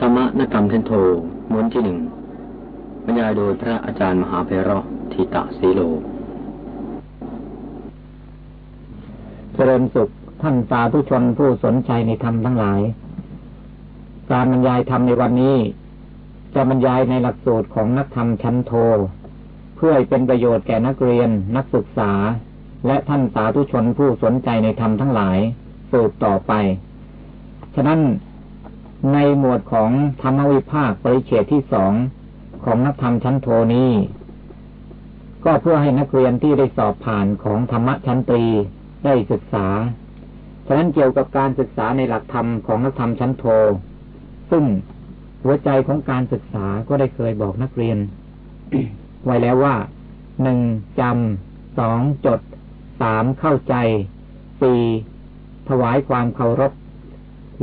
ธรรมนกรรมเทนโทม้วนที่หนึ่งบรรยายโดยพระอาจารย์มหาเพระทิตะสีโลเจริญสุขท่านสาธุชนผู้สนใจในธรรมทั้งหลาย การบรรยายธรรมในวันนี้ จะบรรยายในหลักสูตรของนักธรรมชั้นโท เพื่อเป็นประโยชน์แก่นักเรียน นักศึกษา และท่านสาธุชนผู้สนใจในธรรมทั้งหลาย สืบต่อไป ฉะนั้น ในหมวดของธรรมวิภาคปริเฉดที่สองของนักธรรมชั้นโทนี้ ก็เพื่อให้นักเรียนที่ได้สอบผ่านของธรรมชั้นตรีได้ศึกษา ฉะนั้นเกี่ยวกับการศึกษาในหลักธรรมของนักธรรมชั้นโท ซึ่งหัวใจของการศึกษาก็ได้เคยบอกนักเรียน ไว้แล้วว่าหนึ่งจำสองจดสามเข้าใจสี่ถวายความเคารพ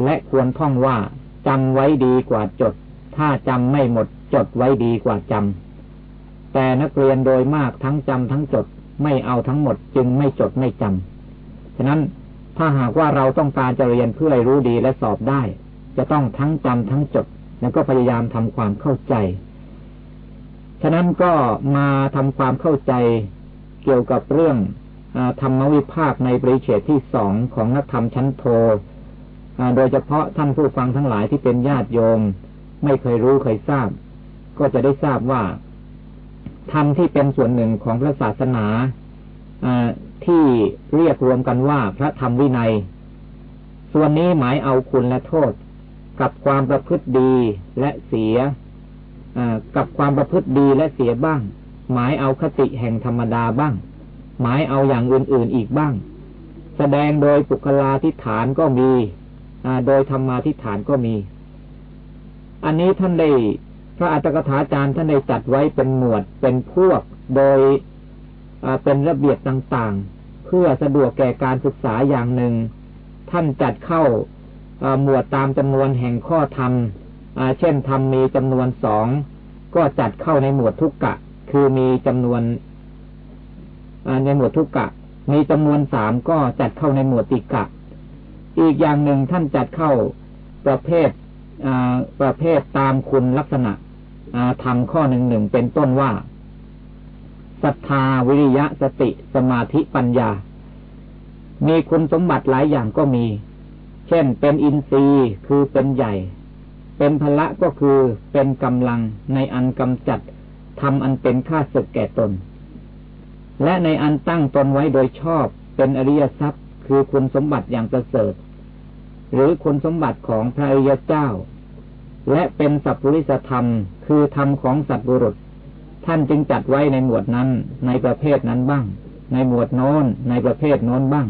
และควรท่องว่า จำไว้ดีกว่าจด ถ้าจำไม่หมดจดไว้ดีกว่าจำ แต่นักเรียนโดยมากทั้งจำทั้งจด ไม่เอาทั้งหมดจึงไม่จดไม่จำ ฉะนั้นถ้าหากว่าเราต้องการจะเรียนเพื่อให้รู้ดีและสอบได้ จะต้องทั้งจำทั้งจด แล้วก็พยายามทำความเข้าใจ ฉะนั้นก็มาทำความเข้าใจเกี่ยวกับเรื่องอธรรมวิภาคในปริเฉดที่สองของนักธรรมชั้นโท โดยเฉพาะท่านผู้ฟังทั้งหลายที่เป็นญาติโยม ไม่เคยรู้เคยทราบ ก็จะได้ทราบว่าธรรมที่เป็นส่วนหนึ่งของพระศาสนาที่เรียกรวมกันว่าพระธรรมวินัย ส่วนนี้หมายเอาคุณและโทษ กับความประพฤติดีและเสียกับความประพฤติดีและเสียบ้าง หมายเอาคติแห่งธรรมดาบ้าง หมายเอาอย่างอื่นๆอีกบ้าง แสดงโดยปุคลาธิฐานก็มี โดยธรรมาทิฏฐานก็มี อันนี้ท่านได้พระอัตถกถาจารย์ท่านได้จัดไว้เป็นหมวดเป็นพวกโดยเป็นระเบียบต่างๆ เพื่อสะดวกแก่การศึกษาอย่างหนึ่ง ท่านจัดเข้าหมวดตามจำนวนแห่งข้อธรรมเช่นธรรมมีจำนวนสองก็จัดเข้าในหมวดทุกกะ คือมีจำนวนในหมวดทุกกะ มีจำนวนสามก็จัดเข้าในหมวดติกะ อีกอย่างหนึ่งท่านจัดเข้าประเภทประเภทตามคุณลักษณะทำข้อหนึ่งหนึ่งเป็นต้นว่าศรัทธาวิริยะสติสมาธิปัญญา มีคุณสมบัติหลายอย่างก็มี เช่นเป็นอินทรีย์คือเป็นใหญ่ เป็นพละก็คือเป็นกำลังในอันกำจัดทำอันเป็นค่าศึกแก่ตน และในอันตั้งตนไว้โดยชอบเป็นอริยทรัพย์ คือคุณสมบัติอย่างประเสริฐ หรือคุณสมบัติของพระอริยเจ้า และเป็นสัพพุริสธรรม คือธรรมของสัตบุรุษ ท่านจึงจัดไว้ในหมวดนั้น ในประเภทนั้นบ้าง ในหมวดโน้น ในประเภทโน้นบ้าง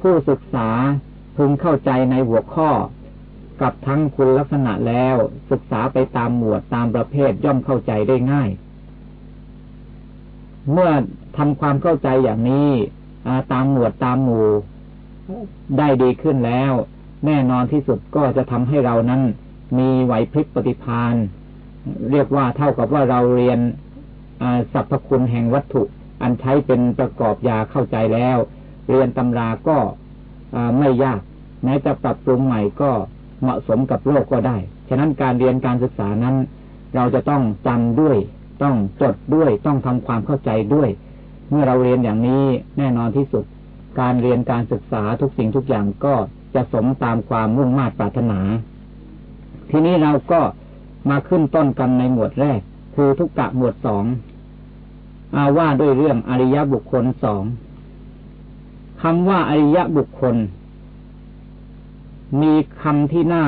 ผู้ศึกษาพึงเข้าใจในหัวข้อ กับทั้งคุณลักษณะแล้ว ศึกษาไปตามหมวดตามประเภทย่อมเข้าใจได้ง่าย เมื่อทำความเข้าใจอย่างนี้ตามหมวดตามหมู่ได้ดีขึ้นแล้ว แน่นอนที่สุดก็จะทำให้เรานั้น มีไหวพริบปฏิพานเรียกว่าเท่ากับว่าเราเรียนสรรพคุณแห่งวัตถุ อันใช้เป็นประกอบยาเข้าใจแล้ว เรียนตำราก็ไม่ยาก แม้จะปรับปรุงใหม่ก็เหมาะสมกับโลกก็ได้ ฉะนั้นการเรียนการศึกษานั้น เราจะต้องจำด้วย ต้องจดด้วย ต้องทำความเข้าใจด้วย เมื่อเราเรียนอย่างนี้แน่นอนที่สุด การเรียนการศึกษาทุกสิ่งทุกอย่างก็ จะสมตามความมุ่งมา่ปรารถนา ทีนี้เราก็มาขึ้นต้นกันในหมวดแรก คือทุกกะหมวดสองอาว่าด้วยเรื่องอริยบุคคลสองคำว่าอริยบุคคล มีคำที่น่า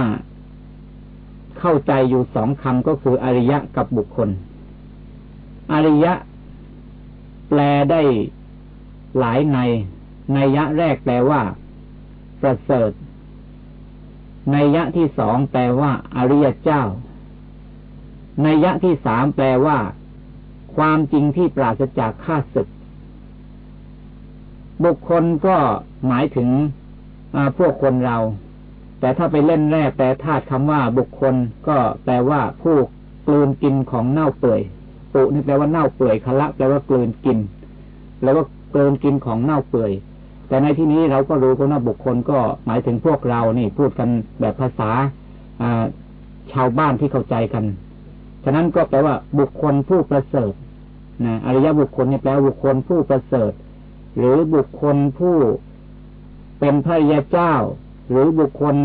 เข้าใจอยู่สองคำก็คืออริยะกับบุคคล อริยะ แปลได้หลายในในยะแรกแปลว่า ประเสริฐในยะที่สองแปลว่า อริยเจ้า ในยะที่สามแปลว่า ความจริงที่ปราศจากข้าศึก บุคคลก็หมายถึงพวกคนเรา แต่ถ้าไปเล่นแร่แปลธาตุคำว่า บุคคลก็แปลว่า ผู้กลืนกินของเน่าเปื่อยปุนี่แปลว่าเน่าเปื่อยคละแปลว่ากลืนกิน แล้วก็กลืนกินของเน่าเปื่อย แต่ในที่นี้เราก็รู้ว่าบุคคลก็หมายถึงพวกเรานี่พูดกันแบบภาษาชาวบ้านที่เข้าใจกัน ฉะนั้นก็แปลว่าบุคคลผู้ประเสริฐนะอริยบุคคลนี่แปลบุคคลผู้ประเสริฐ หรือบุคคลผู้เป็นพระยาเจ้า หรือบุคคล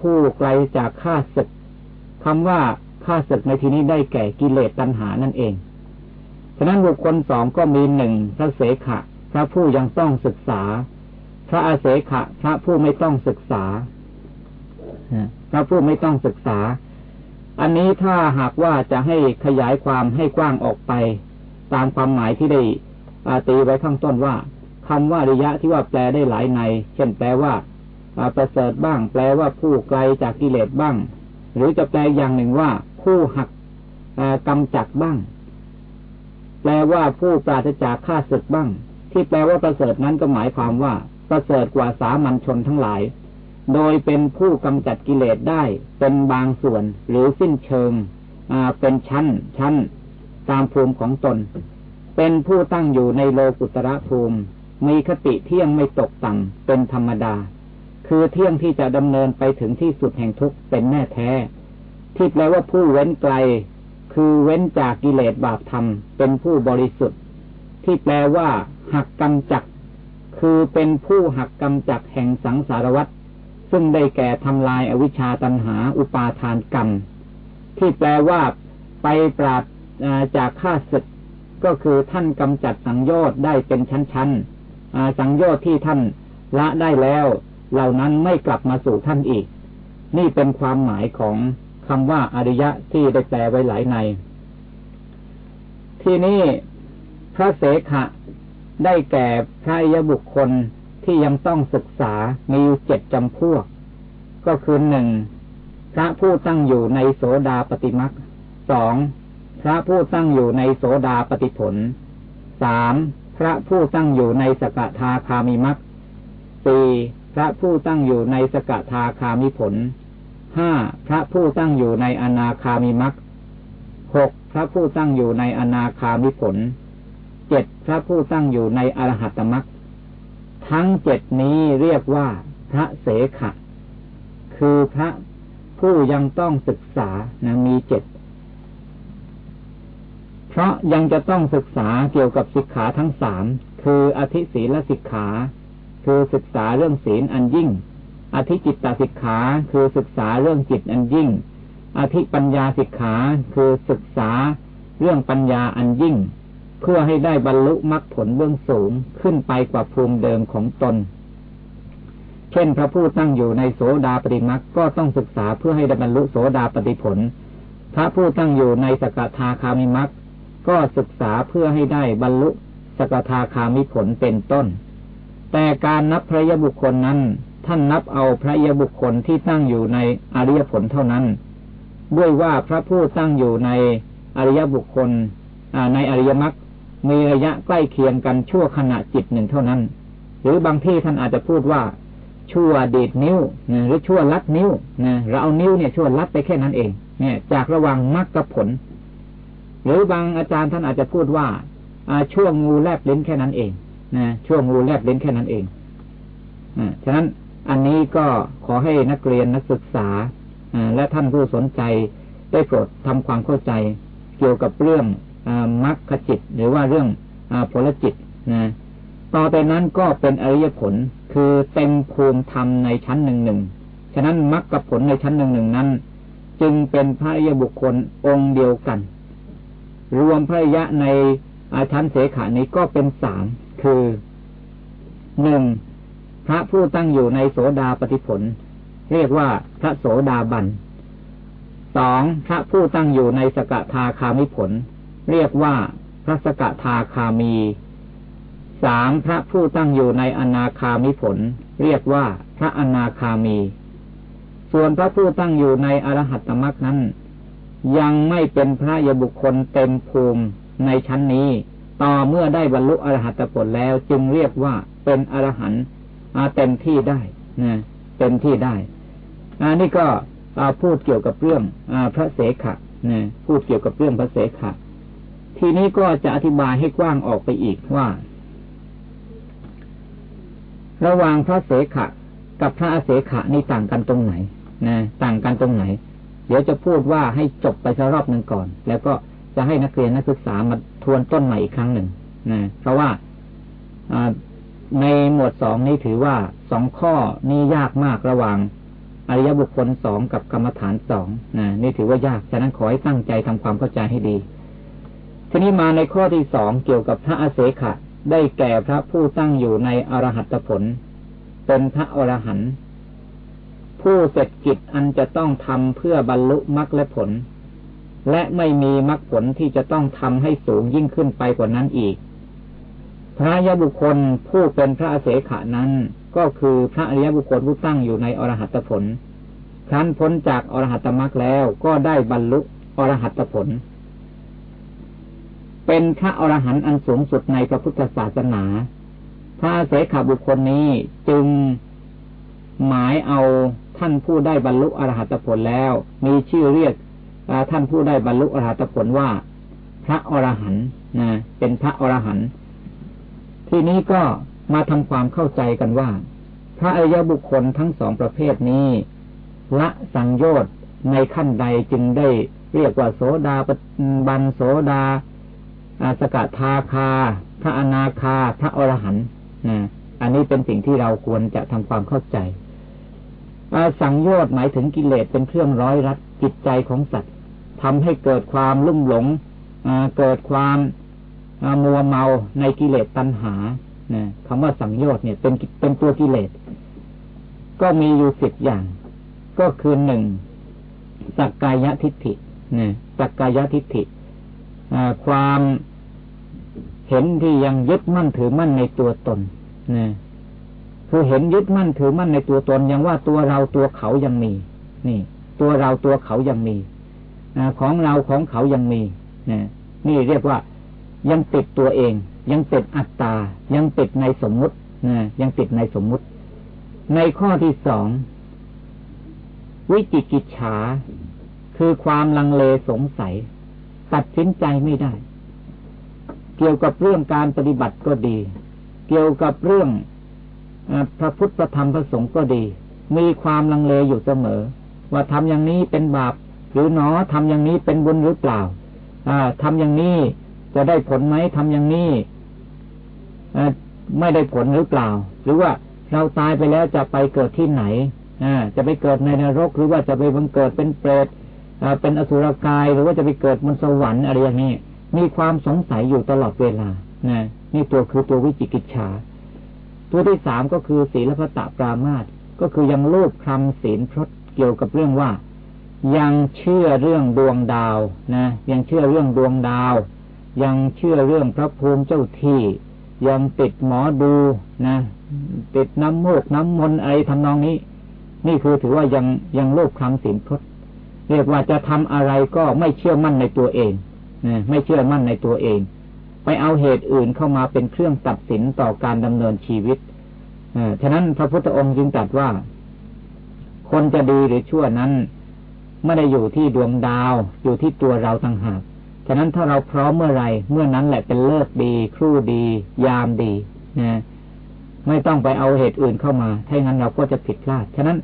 ผู้ไกลจากข้าศึกคำว่าข้าศึกในที่นี้ได้แก่กิเลสตัณหานั่นเอง ฉะนั้นบุคคลสองก็มีหนึ่งพระเสขะ พระผู้ยังต้องศึกษา พระอาเสขะ พระผู้ไม่ต้องศึกษาพระผู้ไม่ต้องศึกษา อันนี้ถ้าหากว่าจะให้ขยายความให้กว้างออกไป ตามความหมายที่ได้ตีไว้ข้างต้นว่าคำว่าริยะที่ว่าแปลได้หลายใน เช่นแปลว่าประเสริฐบ้าง แปลว่าผู้ไกลจากกิเลสบ้าง หรือจะแปลอย่างหนึ่งว่า ผู้หักกำจัดบ้าง แปลว่าผู้ปราศจากข้าศึกบ้าง ที่แปลว่าประเสริฐนั้นก็หมายความว่า ประเสริฐกว่าสามัญชนทั้งหลาย โดยเป็นผู้กำจัดกิเลสได้เป็นบางส่วน หรือสิ้นเชิงเป็นชั้น ชั้น ตามภูมิของตน เป็นผู้ตั้งอยู่ในโลกุตระภูมิ มีคติเที่ยงไม่ตกต่ำเป็นธรรมดา คือเที่ยงที่จะดำเนินไปถึงที่สุดแห่งทุกข์เป็นแน่แท้ ที่แปลว่าผู้เว้นไกล คือเว้นจากกิเลสบาปธรรม เป็นผู้บริสุทธิ์ ที่แปลว่า หักกำจักคือเป็นผู้หักกำจักแห่งสังสารวัฏซึ่งได้แก่ทำลายอวิชชาตันหาอุปาทานกรรม ที่แปลว่าไปปราดจากข้าศึกก็คือท่านกำจัดสังโยชน์ได้เป็นชั้นๆสังโยชน์ที่ท่านละได้แล้ว เหล่านั้นไม่กลับมาสู่ท่านอีก นี่เป็นความหมายของคำว่าอริยะที่ได้แปลไว้หลายใน ที่นี้พระเสขะ ได้แก่พระยบุคคลที่ยังต้องศึกษามีอยู่เจ็ดจำพวก ก็คือหนึ่งพระผู้ตั้งอยู่ในโสดาปฏิมักสองพระผู้ตั้งอยู่ในโสดาปฏิผลสามพระผู้ตั้งอยู่ในสกทาคามิมักสี่พระผู้ตั้งอยู่ในสกทาคามิผลห้าพระผู้ตั้งอยู่ในอนาคามิมักหกพระผู้ตั้งอยู่ในอนาคามิผล เจ็ดพระผู้ตั้งอยู่ในอรหัตมักทั้งเจ็ดนี้เรียกว่าพระเสขะ คือพระผู้ยังต้องศึกษานะมีเจ็ดเพราะยังจะต้องศึกษาเกี่ยวกับสิกขาทั้งสามคืออธิศีลสิกขา คือศึกษาเรื่องศีลอันยิ่ง อธิจิตตสิกขาคือศึกษาเรื่องจิตอันยิ่ง อธิปัญญาสิกขาคือศึกษาเรื่องปัญญาอันยิ่ง เพื่อให้ได้บรรลุมรรคผลเบื้องสูงขึ้นไปกว่าภูมิเดิมของตน เช่นพระผู้ตั้งอยู่ในโสดาปฏิมรรคก็ต้องศึกษาเพื่อให้ได้บรรลุโสดาปฏิผล พระผู้ตั้งอยู่ในสกทาคามิมรรคก็ศึกษาเพื่อให้ได้บรรลุสกทาคามิผลเป็นต้น แต่การนับพระยบุคคลนั้น ท่านนับเอาพระยบุคคลที่ตั้งอยู่ในอริยผลเท่านั้น ด้วยว่าพระผู้ตั้งอยู่ในอริยบุคคลในอริยมรรค มีระยะใกล้เคียงกันชั่วขณะจิตหนึ่งเท่านั้น หรือบางที่ท่านอาจจะพูดว่าชั่วเดดนิ้วหรือชั่วลัดนิ้วนะเราเอานิ้วเนี่ยชั่วลัดไปแค่นั้นเอง เนี่ย จากระว่างมรรคกับผล หรือบางอาจารย์ท่านอาจจะพูดว่าช่วงงูแลบลิ้นแค่นั้นเองนะช่วงงูแลบลิ้นแค่นั้นเองอฉะนั้นอันนี้ก็ขอให้นักเรียนนักศึกษาและท่านผู้สนใจได้โปรดทำความเข้าใจเกี่ยวกับเรื่อง มรรคจิต หรือว่าเรื่องอผลจิตนะต่อไปนั้นก็เป็นอริยผลคือเต็มภูมิธรรมในชั้นหนึ่งหนึ่งฉะนั้นมรรคผลในชั้นหนึ่งหนึ่งนั้น จึงเป็นพระอริยบุคคลองค์เดียวกัน รวมพระยะในอาชั้นเสขานี้ก็เป็นสามคือหนึ่งพระผู้ตั้งอยู่ในโสดาปฏิผล เรียกว่าพระโสดาบันสองพระผู้ตั้งอยู่ในสกทาคามิผล เรียกว่าพระสกทาคามีสามพระผู้ตั้งอยู่ในอนาคามิผล เรียกว่าพระอนาคามี ส่วนพระผู้ตั้งอยู่ในอรหัตตมรรคนั้น ยังไม่เป็นพระยบุคคลเต็มภูมิในชั้นนี้ ต่อเมื่อได้บรรลุอรหัตผลแล้วจึงเรียกว่าเป็นอรหันต์เต็มที่ได้นะเต็มที่ได้อันนี้ก็พูดเกี่ยวกับเรื่องอพระเสขะนะพูดเกี่ยวกับเรื่องพระเสขะ ทีนี้ก็จะอธิบายให้กว้างออกไปอีกว่า ระหว่างพระเสขะกับพระอเสขะนี่ต่างกันตรงไหน นะ ต่างกันตรงไหน เดี๋ยวจะพูดว่าให้จบไปสักรอบหนึ่งก่อน แล้วก็จะให้นักเรียนนักศึกษามาทวนต้นใหม่อีกครั้งหนึ่งนะเพราะว่าในหมวดสองนี้ถือว่าสองข้อนี้ยากมากระหว่างอริยบุคคลสองกับกรรมฐานสองนะนี่ถือว่ายาก ฉะนั้นขอให้ตั้งใจทำความเข้าใจให้ดี ทีนี้มาในข้อที่สองเกี่ยวกับพระอาเสขะ ได้แก่พระผู้ตั้งอยู่ในอรหัตผล เป็นพระอรหันต์ผู้เสร็จกิจอันจะต้องทำเพื่อบรรลุมรรคและผล และไม่มีมรรคผลที่จะต้องทำให้สูงยิ่งขึ้นไปกว่านั้นอีก พระยบุคคลผู้เป็นพระอาเสขะนั้น ก็คือพระอริยบุคคลผู้ตั้งอยู่ในอรหัตผลครั้นพ้นจากอรหัตมรรคแล้วก็ได้บรรลุอรหัตผล เป็นพระอรหันต์อันสูงสุดในพระพุทธศาสนา พระเสขบุคคลนี้จึงหมายเอาท่านผู้ได้บรรลุอรหัตผลแล้ว มีชื่อเรียกท่านผู้ได้บรรลุอรหัตผลว่า พระอรหันต์นะเป็นพระอรหันต์ที่นี้ก็มาทำความเข้าใจกันว่า พระอริยบุคคลทั้งสองประเภทนี้ละสังโยชน์ในขั้นใดจึงได้เรียกว่าโสดาบันโสดา สกทาคา พระอนาคา พระอรหันต์นะอันนี้เป็นสิ่งที่เราควรจะทำความเข้าใจสังโยชน์หมายถึงกิเลสเป็นเครื่องร้อยรัดจิตใจของสัตว์ทำให้เกิดความลุ่มหลงเกิดความมัวเมาในกิเลสตัณหานะคำว่าสังโยชน์เนี่ย เป็นเป็นตัวกิเลส ก็มีอยู่สิบอย่าง ก็คือหนึ่งสักกายทิฏฐินะสักกายทิฏฐิความ เห็นที่ยังยึดมั่นถือมั่นในตัวตนนะคือเห็นยึดมั่นถือมั่นในตัวตนยังว่าตัวเราตัวเขายังมี นี่ ตัวเราตัวเขายังมีอของเราของเขายังมีนี่นี่เรียกว่ายังติดตัวเอง ยังติดอัตตา ยังติดในสมมุตินะยังติดในสมมุติ ในข้อที่สองวิจิกิจฉาคือความลังเลสงสัย ตัดสินใจไม่ได้ กี่ยวกับเรื่องการปฏิบัติก็ดี เกี่ยวกับเรื่องพระพุทธธรรมพระสงฆ์ก็ดี มีความลังเลอยู่เสมอ ว่าทำอย่างนี้เป็นบาป หรือหนอทำอย่างนี้เป็นบุญหรือเปล่าทำอย่างนี้จะได้ผลไหมทำอย่างนี้ไม่ได้ผลหรือเปล่า หรือว่าเราตายไปแล้วจะไปเกิดที่ไหนอจะไปเกิดในนรก หรือว่าจะไปบังเกิดเป็นเปรตเป็นอสุรกาย หรือว่าจะไปเกิดบนสวรรค์อะไรอย่างนี้ มีความสงสัยอยู่ตลอดเวลานะนี่ตัวคือตัววิจิกิจฉา ตัวที่สามก็คือศีลพตะปรามาตก็คือยังโลภคำศีลพรตเกี่ยวกับเรื่องว่า ยังเชื่อเรื่องดวงดาวนะยังเชื่อเรื่องดวงดาว ยังเชื่อเรื่องพระภูมิเจ้าที่ ยังติดหมอดูนะติดน้ำโมกน้ำมนต์อะไรทำนองนี้ นี่คือถือว่ายังยังโลภคำสินพดเรียกว่าจะทำอะไรก็ไม่เชื่อมั่นในตัวเอง ไม่เชื่อมั่นในตัวเอง ไปเอาเหตุอื่นเข้ามาเป็นเครื่องตัดสินต่อการดำเนินชีวิตฉะนั้นพระพุทธองค์จึงตรัสว่า คนจะดีหรือชั่วนั้นไม่ได้อยู่ที่ดวงดาว อยู่ที่ตัวเราต่างหากฉะนั้นถ้าเราพร้อมเมื่อไรเมื่อนั้นแหละเป็นเลิกดี ครู่ดี ยามดีนะไม่ต้องไปเอาเหตุอื่นเข้ามา ถ้าอย่างนั้นเราก็จะผิดพลาด ฉะนั้น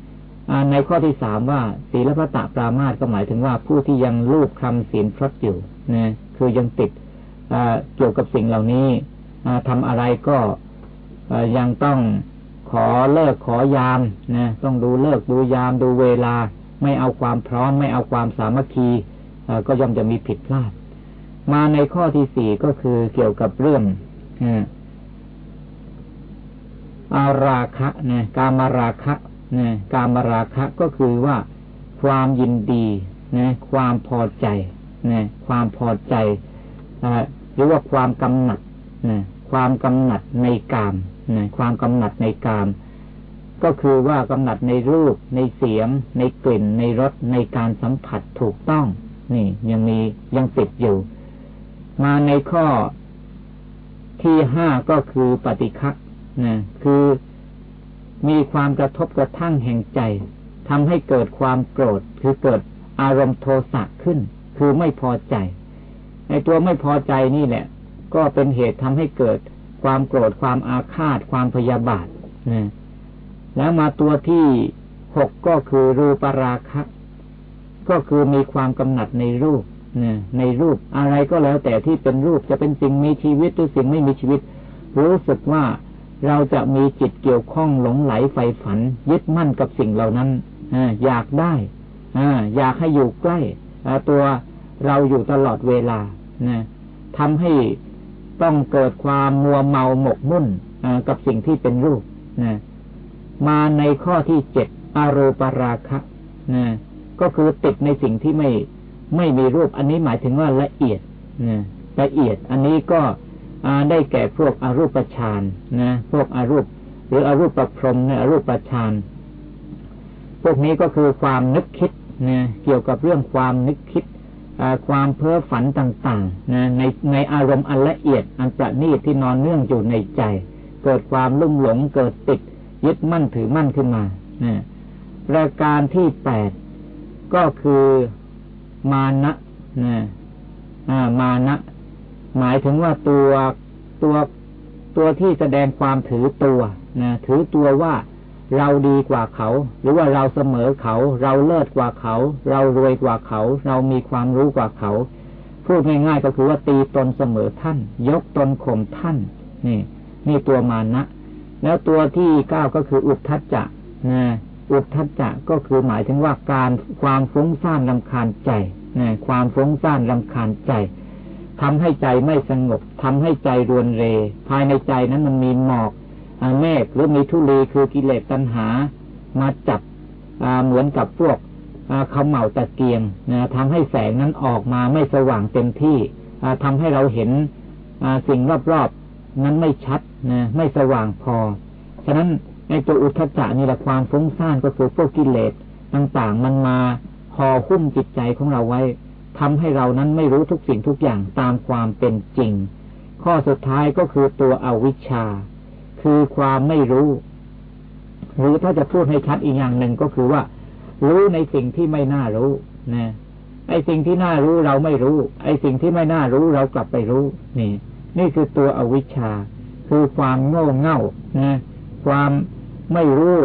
ในข้อที่สามว่าศีลพระตะปรามาสก็หมายถึงว่าผู้ที่ยังรูปคำศีลพรตอยู่นะคือยังติดเกี่ยวกับสิ่งเหล่านี้ทำอะไรก็ยังต้องขอเลิกขอยามนะต้องดูเลิกดูยามดูเวลา ไม่เอาความพร้อม ไม่เอาความสามัคคีก็ย่อมจะมีผิดพลาด มาในข้อที่สี่ก็คือเกี่ยวกับเรื่องอาราคะเนี่ยกามาราคะ นี่ยการมาราคะก็คือว่าความยินดีนะความพอใจนะความพอใจหรือว่าความกำหนัดนะความกำหนัดในกามนะความกำหนัดในกาม ก็คือว่ากำหนัดในรูป ในเสียง ในกลิ่น ในรสในการสัมผัสถูกต้อง นี่ ยังมียังติดอยู่ มาในข้อที่ห้าก็คือปฏิฆะนะคือ มีความกระทบกระทั่งแห่งใจทำให้เกิดความโกรธ คือเกิดอารมณ์โทสะขึ้น คือไม่พอใจ ในตัวไม่พอใจนี่แหละ ก็เป็นเหตุทำให้เกิดความโกรธความอาฆาต ความพยาบาทนะแล้วมาตัวที่หกก็คือรูปราคะ ก็คือมีความกำหนัดในรูปนะในรูปอะไรก็แล้วแต่ที่เป็นรูปจะเป็นสิ่งมีชีวิตหรือสิ่งไม่มีชีวิต รู้สึกว่า เราจะมีจิตเกี่ยวข้องหลงไหลใฝ่ฝัน ยึดมั่นกับสิ่งเหล่านั้นอยากได้อยากให้อยู่ใกล้ตัวเราอยู่ตลอดเวลาทำให้ต้องเกิดความมัวเมาหมกมุ่นกับสิ่งที่เป็นรูปมาในข้อที่เจ็ดอารปราคะก็คือติดในสิ่งที่ไม่ไม่มีรูป อันนี้หมายถึงว่าละเอียดละเอียด อันนี้ก็ ได้แก่พวกอรูปฌานนะ พวกอรูป หรืออรูปประพรมในอรูปฌานพวกนี้ก็คือความนึกคิดนะเกี่ยวกับเรื่องความนึกคิดความเพ้อฝันต่างๆนะในในอารมณ์อันละเอียดอันประณีตที่นอนเนื่องอยู่ในใจ เกิดความลุ่มหลงเกิดติด ยึดมั่นถือมั่นขึ้นมานะประการที่แปดก็คือมานะนะมานะ หมายถึงว่าตัวตัวตัวที่แสดงความถือตัวนะถือตัวว่าเราดีกว่าเขา หรือว่าเราเสมอเขา เราเลิศกว่าเขา เรารวยกว่าเขา เรามีความรู้กว่าเขา พูดง่ายๆก็คือว่าตีตนเสมอท่าน ยกตนข่มท่าน นี่ นี่ตัวมานะ แล้วตัวที่เก้าก็คืออุทธัจจะนะอุทธัจจะก็คือหมายถึงว่าการความฟุ้งซ่านลำคาญใจนะความฟุ้งซ่านลำคาญใจ ทำให้ใจไม่สงบทำให้ใจรวนเร ภายในใจนั้นมันมีหมอกเมฆหรือมีทุลีคือกิเลสตัณหา มาจับเหมือนกับพวกเขาเหมาตะเกียงนะทำให้แสงนั้นออกมาไม่สว่างเต็มที่ทำให้เราเห็นสิ่งรอบๆนั้นไม่ชัดนะไม่สว่างพอ ฉะนั้นในตัวอุทธจะนี่แหละความฟุ้งซ่านก็คือพวกกิเลสต่างๆ มันมาห่อหุ้มจิตใจของเราไว้ ทำให้เรานั้นไม่รู้ทุกสิ่งทุกอย่างตามความเป็นจริง ข้อสุดท้ายก็คือตัวอวิชชา คือความไม่รู้ หรือถ้าจะพูดให้ชัดอีกอย่างหนึ่งก็คือว่า รู้ในสิ่งที่ไม่น่ารู้นะไอ้สิ่งที่น่ารู้เราไม่รู้ ไอ้สิ่งที่ไม่น่ารู้เรากลับไปรู้ นี่ นี่คือตัวอวิชชา คือความโง่เง่านะความไม่รู้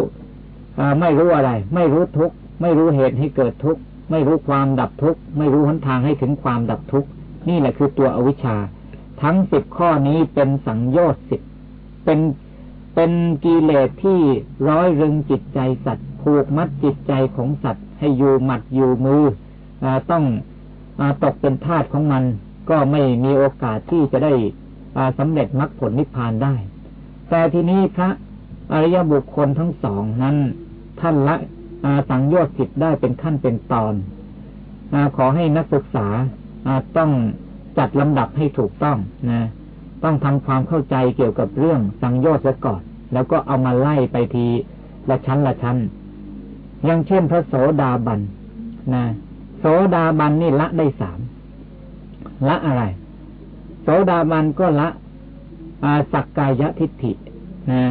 ไม่รู้อะไร ไม่รู้ทุกข์ไม่รู้เหตุให้เกิดทุกข์ ไม่รู้ความดับทุกข์ไม่รู้หนทางให้ถึงความดับทุกข์นี่แหละคือตัวอวิชชา ทั้งสิบข้อนี้เป็นสังโยชน์สิบเป็นเป็นกิเลสที่ร้อยรึงจิตใจสัตว์ผูกมัดจิตใจของสัตว์ ให้อยู่หมัดอยู่มืออต้องอตกเป็นทาสของมัน ก็ไม่มีโอกาสที่จะได้สำเร็จมรรคผลนิพพานได้ แต่ทีนี้พระอริยบุคคลทั้งสองนั้น ท่านละ สังโยชน์สิทธิ์ได้เป็นขั้นเป็นตอนอขอให้นักศึกษาต้องจัดลำดับให้ถูกต้องนะต้องทำความเข้าใจเกี่ยวกับเรื่องสังโยชน์ซะก่อน แล้วก็เอามาไล่ไปทีละชั้นละชั้นอย่างเช่นพระโสดาบันนะโสดาบันนี่ละได้สามละอะไร โสดาบันก็ละสักกายทิฏฐินะ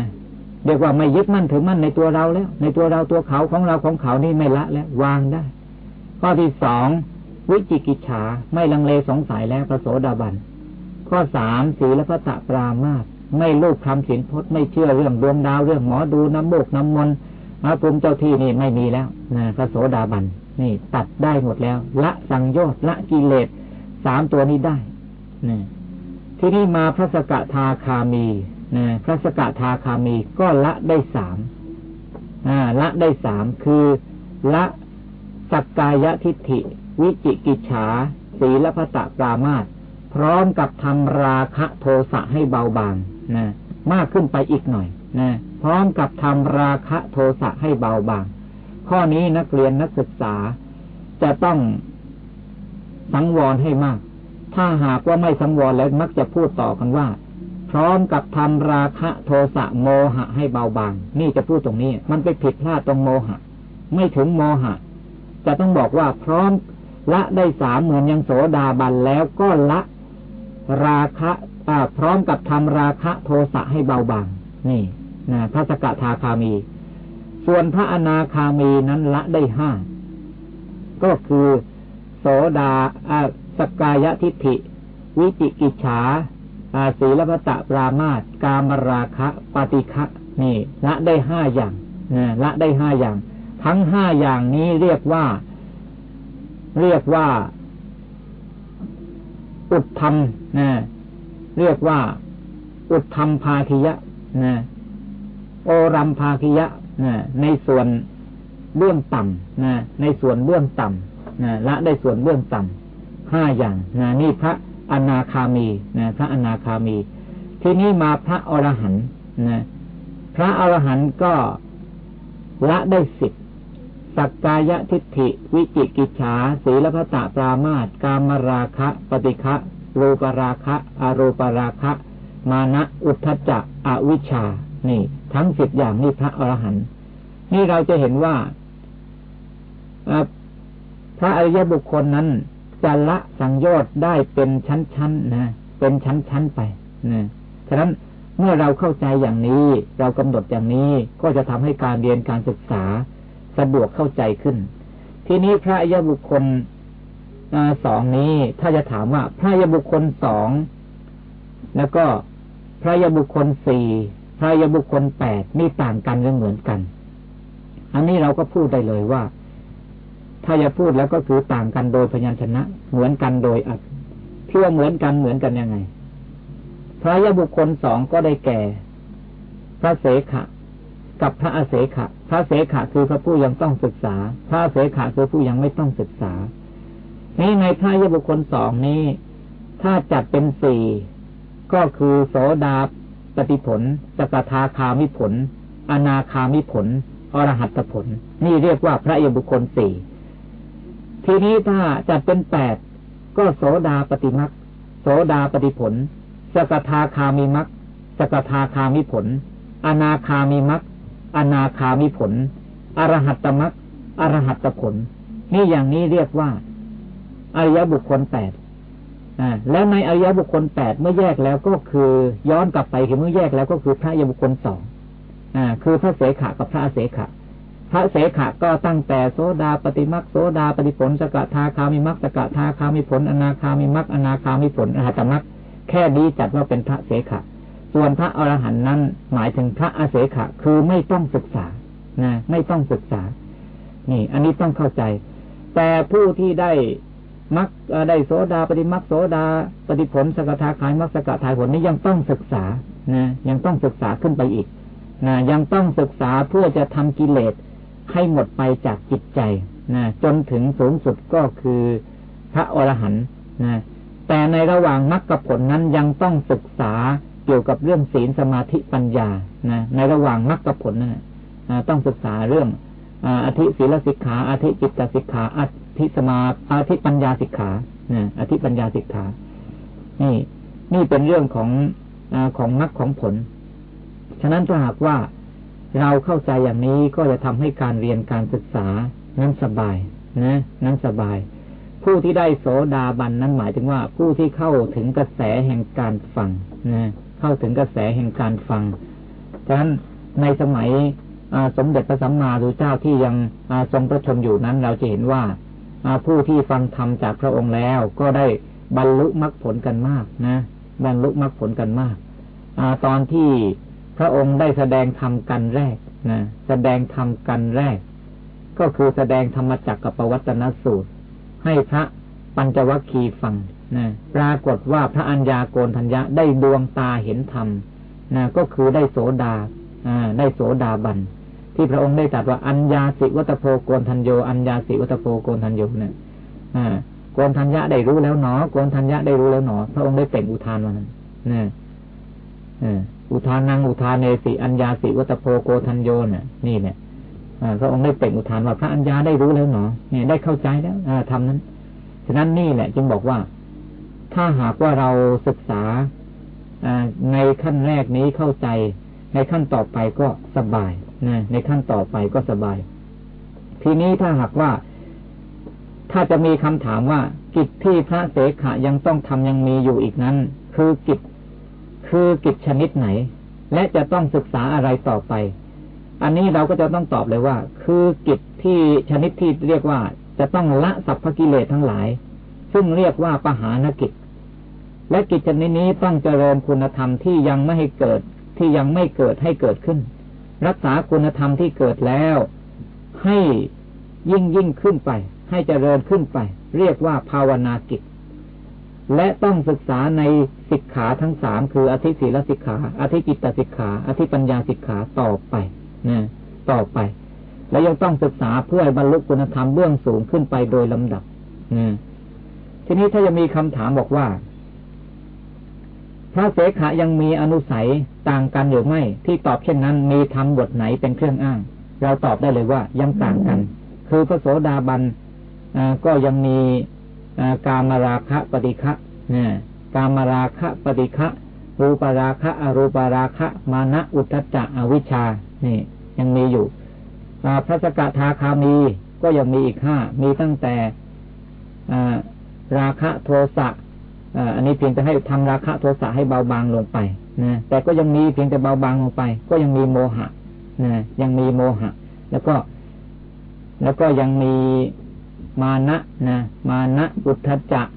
เรียกว่าไม่ยึดมั่นถือมั่นในตัวเราแล้ว ในตัวเราตัวเขาของเราของเขานี่ไม่ละแล้ววางได้ ข้อที่สองวิจิกิจฉาไม่ลังเลสงสัยแล้วพระโสดาบัน ข้อสามสีและพระตะปรามาสไม่ลูกคำสินพจน์ไม่เชื่อเรื่องดวงดาวเรื่องหมอดูน้ำโมกน้ำมนต์มาภูมิเจ้าที่นี่ไม่มีแล้วนะพระโสดาบันนี่ตัดได้หมดแล้ว ละสังโยชน์ละกิเลสสามตัวนี้ได้นะที่นี่มาพระสกทาคามี นะพระสกทาคามีก็ละได้สามละได้สามคือละสักกายทิฏฐิ วิจิกิจฉาสีละพตะปรามาสพร้อมกับทำราคะโทสะให้เบาบางนะมากขึ้นไปอีกหน่อยนะพร้อมกับทำราคะโทสะให้เบาบาง ข้อนี้นักเรียนนักศึกษา จะต้องสังวรให้มาก ถ้าหากว่าไม่สังวรแล้วมักจะพูดต่อกันว่า พร้อมกับทำราคะโทสะโมหะให้เบาบาง นี่จะพูดตรงนี้ มันไปผิดพลาดตรงโมหะ ไม่ถึงโมหะ จะต้องบอกว่าพร้อมละได้สามเหมือนยังโสดาบันแล้วก็ละราคะพร้อมกับทำราคะโทสะให้เบาบาง นี่นะพระสกทาคามี ส่วนพระอนาคามีนั้นละได้ห้า ก็คือโสดาสกายทิฏฐิ วิจิกิจฉา ศีลพัตะปรามาตกามราคะปฏิฆะนี่ละได้ห้าอย่างนะละได้ห้าอย่าง ทั้งห้าอย่างนี้เรียกว่า เรียกว่า อุดธรรมนะเรียกว่า อุดธรรมภาคิยะนะโอรัมภาคิยะนะในส่วนเบื้องต่ำนะในส่วนเบื้องต่ำนะละได้ส่วนเบื้องต่ำห้าอย่างนะนี่พระ อนาคามีนะพระอนาคามี ทีนี้มาพระอรหันต์นะพระอรหันต์ก็ละได้สิบสักกายทิฏฐิ วิจิกิจฉาศีลพัตปรามาตกามราคะ ปฏิฆะรูปราคะอารูปราคะ มานะอุทธจักอวิชชา นี่ ทั้งสิบอย่างนี่พระอรหันต์นี่เราจะเห็นว่าพระอริยบุคคลนั้น จะละสังโยชน์ได้เป็นชั้นๆนะเป็นชั้นๆไปนะฉะนั้นเมื่อเราเข้าใจอย่างนี้ เรากำหนดอย่างนี้ก็จะทำให้การเรียนการศึกษาสะดวกเข้าใจขึ้น ทีนี้พระยบุคคลสองนี้ถ้าจะถามว่าพระยบุคคลสองแล้วก็พระยบุคคลสี่พระยบุคคลแปดนี่ต่างกันหรือเหมือนกัน อันนี้เราก็พูดได้เลยว่า ถ้าจะพูดแล้วก็คือต่างกันโดยพยัญชนะ เหมือนกันโดยอัดเพื่อเหมือนกันเหมือนกันยังไง พระยบุคคลสองก็ได้แก่ พระเสขะ กับพระอาเสขะ พระเสขะคือพระผู้ยังต้องศึกษา พระเสขะคือผู้ยังไม่ต้องศึกษานี้ในพระยบุคคลสองนี้ ถ้าจัดเป็นสี่ก็คือโสดาปฏิผล สกทาคามิผล อนาคามิผล อรหัตผล นี่เรียกว่าพระยบุคคลสี่ ทีนี้ถ้าจัดเป็นแปดก็โสดาปฏิมักโสดาปฏิผล สกทาคามิมักสกทาคามิผล อนาคามิมักอนาคามิผล อรหัตตมักอรหัตตผล นี่อย่างนี้เรียกว่าอริยบุคคลแปดแล้วในอริยบุคคลแปดเมื่อแยกแล้วก็คือย้อนกลับไปคือเมื่อแยกแล้วก็คือพระยบุคคลสองอคือพระเสขะกับพระเสขะ พระเสขะก็ตั้งแต่โสดาปฏิมักโสดาปฏิผลสกทาคามิมักสกทาคามิผลอนาคามิมักอนาคามิผลอรหัตมักแค่นี้จัดว่าเป็นพระเสขะ ส่วนพระอรหันต์นั้นหมายถึงพระอาเสขะ คือไม่ต้องศึกษานะไม่ต้องศึกษา นี่ อันนี้ต้องเข้าใจ แต่ผู้ที่ได้มักได้โสดาปฏิมักโสดาปฏิผลสกทาขายมักสกทายผลนี้ยังต้องศึกษานะยังต้องศึกษาขึ้นไปอีกนะยังต้องศึกษาเพื่อจะทำกิเลส ให้หมดไปจากจิตใจนะจนถึงสูงสุดก็คือพระอรหันต์นะแต่ในระหว่างมรรคผลนั้นยังต้องศึกษาเกี่ยวกับเรื่องศีลสมาธิปัญญานะในระหว่างมรรคผลนะต้องศึกษาเรื่องอธิศีลสิกขาอธิจิตสิกขาอธิสมาอธิปัญญาสิกขานะอธิปัญญาสิกขา นี่ นี่เป็นเรื่องของอของมรรคของผล ฉะนั้นถ้าหากว่า เราเข้าใจอย่างนี้ก็จะทำให้การเรียนการศึกษานั้นสบายนะนั้นสบาย ผู้ที่ได้โสดาบันนั้นหมายถึงว่า ผู้ที่เข้าถึงกระแสแห่งการฟังนะเข้าถึงกระแสแห่งการฟังฉะนั้นในสมัยสมเด็จพระสัมมาสัมพุทธเจ้าที่ยังทรงพระชนอยู่นั้น เราจะเห็นว่าผู้ที่ฟังธรรมจากพระองค์แล้ว ก็ได้บรรลุมรรคผลกันมากนะบรรลุมรรคผลกันมากอตอนที่ พระองค์ได้แสดงธรรมกันแรกนะแสดงธรรมกันแรก ก็คือแสดงธรรมจักรกับปวัตนสูตร ให้พระปัญจวัคคีย์ฟังนะปรากฏว่าพระอัญญาโกนทัญญะได้ดวงตาเห็นธรรมนะก็คือได้โสดาอ่าได้โสดาบันที่พระองค์ได้ตรัสว่าอัญญาสิวัตโพโกนทัญโยอัญญาสิวัตโพโกนทัญโยเนี่ยอ่าโกนทัญญะได้รู้แล้วหนอโกนทัญญะได้รู้แล้วหนอ พระองค์ได้เปล่งอุทานวันนั้นนี่ อุทานังอุทานเนสิอัญญาสิวัตโพโกทัญโยเนี่ยนี่เนี่ยพระองค์ได้เปล่งอุทานว่าพระอัญญาได้รู้แล้วหนอเนี่ยได้เข้าใจแล้วทำนั้น ฉะนั้นนี่แหละ จึงบอกว่า ถ้าหากว่าเราศึกษาในขั้นแรกนี้เข้าใจ ในขั้นต่อไปก็สบายนะในขั้นต่อไปก็สบาย ทีนี้ถ้าหากว่า ถ้าจะมีคำถามว่า กิจที่พระเสขะยังต้องทำยังมีอยู่อีกนั้น คือกิจ คือกิจชนิดไหน และจะต้องศึกษาอะไรต่อไป อันนี้เราก็จะต้องตอบเลยว่า คือกิจที่ชนิดที่เรียกว่า จะต้องละสัพพกิเลสทั้งหลาย ซึ่งเรียกว่าปหานกิจ และกิจชนิดนี้ต้องเจริญคุณธรรมที่ยังไม่ให้เกิดที่ยังไม่เกิดให้เกิดขึ้น รักษาคุณธรรมที่เกิดแล้ว ให้ยิ่งยิ่งขึ้นไป ให้เจริญขึ้นไป เรียกว่าภาวนากิจ และต้องศึกษาในสิกขาทั้งสามคืออธิศีลสิกขาอธิจิตตสิกขา อธิปัญญาสิกขาต่อไปนะต่อไป และยังต้องศึกษาเพื่อบรรลุคุณธรรมเบื้องสูงขึ้นไปโดยลำดับนะทีนี้ถ้าจะมีคำถามบอกว่า พระเสขะยังมีอนุสัยต่างกันหรือไม่ ที่ตอบเช่นนั้น มีธรรมบทไหนเป็นเครื่องอ้าง เราตอบได้เลยว่ายังต่างกัน คือพระโสดาบันก็ยังมี กามราคะปฏิฆะเนี่ยกามราคะปฏิฆะรูปราคะอรูปราคะ มานะอุทจจะอวิชชานี่ ยังมีอยู่พระสกทาคามีก็ยังมีอีกห้ามีตั้งแต่ราคะโทสะอันนี้เพียงจะให้ทำราคะโทสะให้เบาบางลงไปนะแต่ก็ยังมีเพียงแต่เบาบางลงไป ก็ยังมีโมหะนะยังมีโมหะ แล้วก็ แล้วก็ยังมี มานะนะมานะอุทธจัก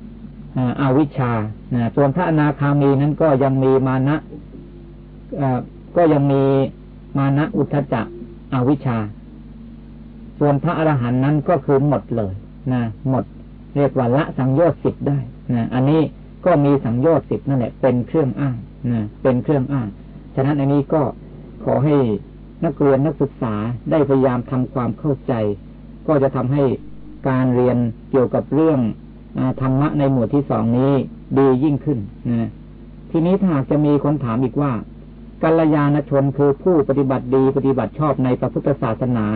อวิชชานะส่วนพระอนาคามีนั้นก็ยังมีมานะก็ยังมีมานะอุทธจักอวิชชา ส่วนพระอรหันต์นั้นก็คือหมดเลยนะหมด เรียกว่าละสังโยชน์สิบได้นะอันนี้ก็มีสังโยชน์สิบนั่นแหละเป็นเครื่องอ้างนะเป็นเครื่องอ้างฉะนั้นอันนี้ก็ขอให้นักเรียนนักศึกษาได้พยายามทำความเข้าใจ ก็จะทำให้ การเรียนเกี่ยวกับเรื่องอธรรมะในหมวดที่สองนี้ดียิ่งขึ้นนะทีนี้ถ้าหากจะมีคนถามอีกว่ากัลยาณชนคือผู้ปฏิบัติดีปฏิบัติชอบในพระพุทธศาสนา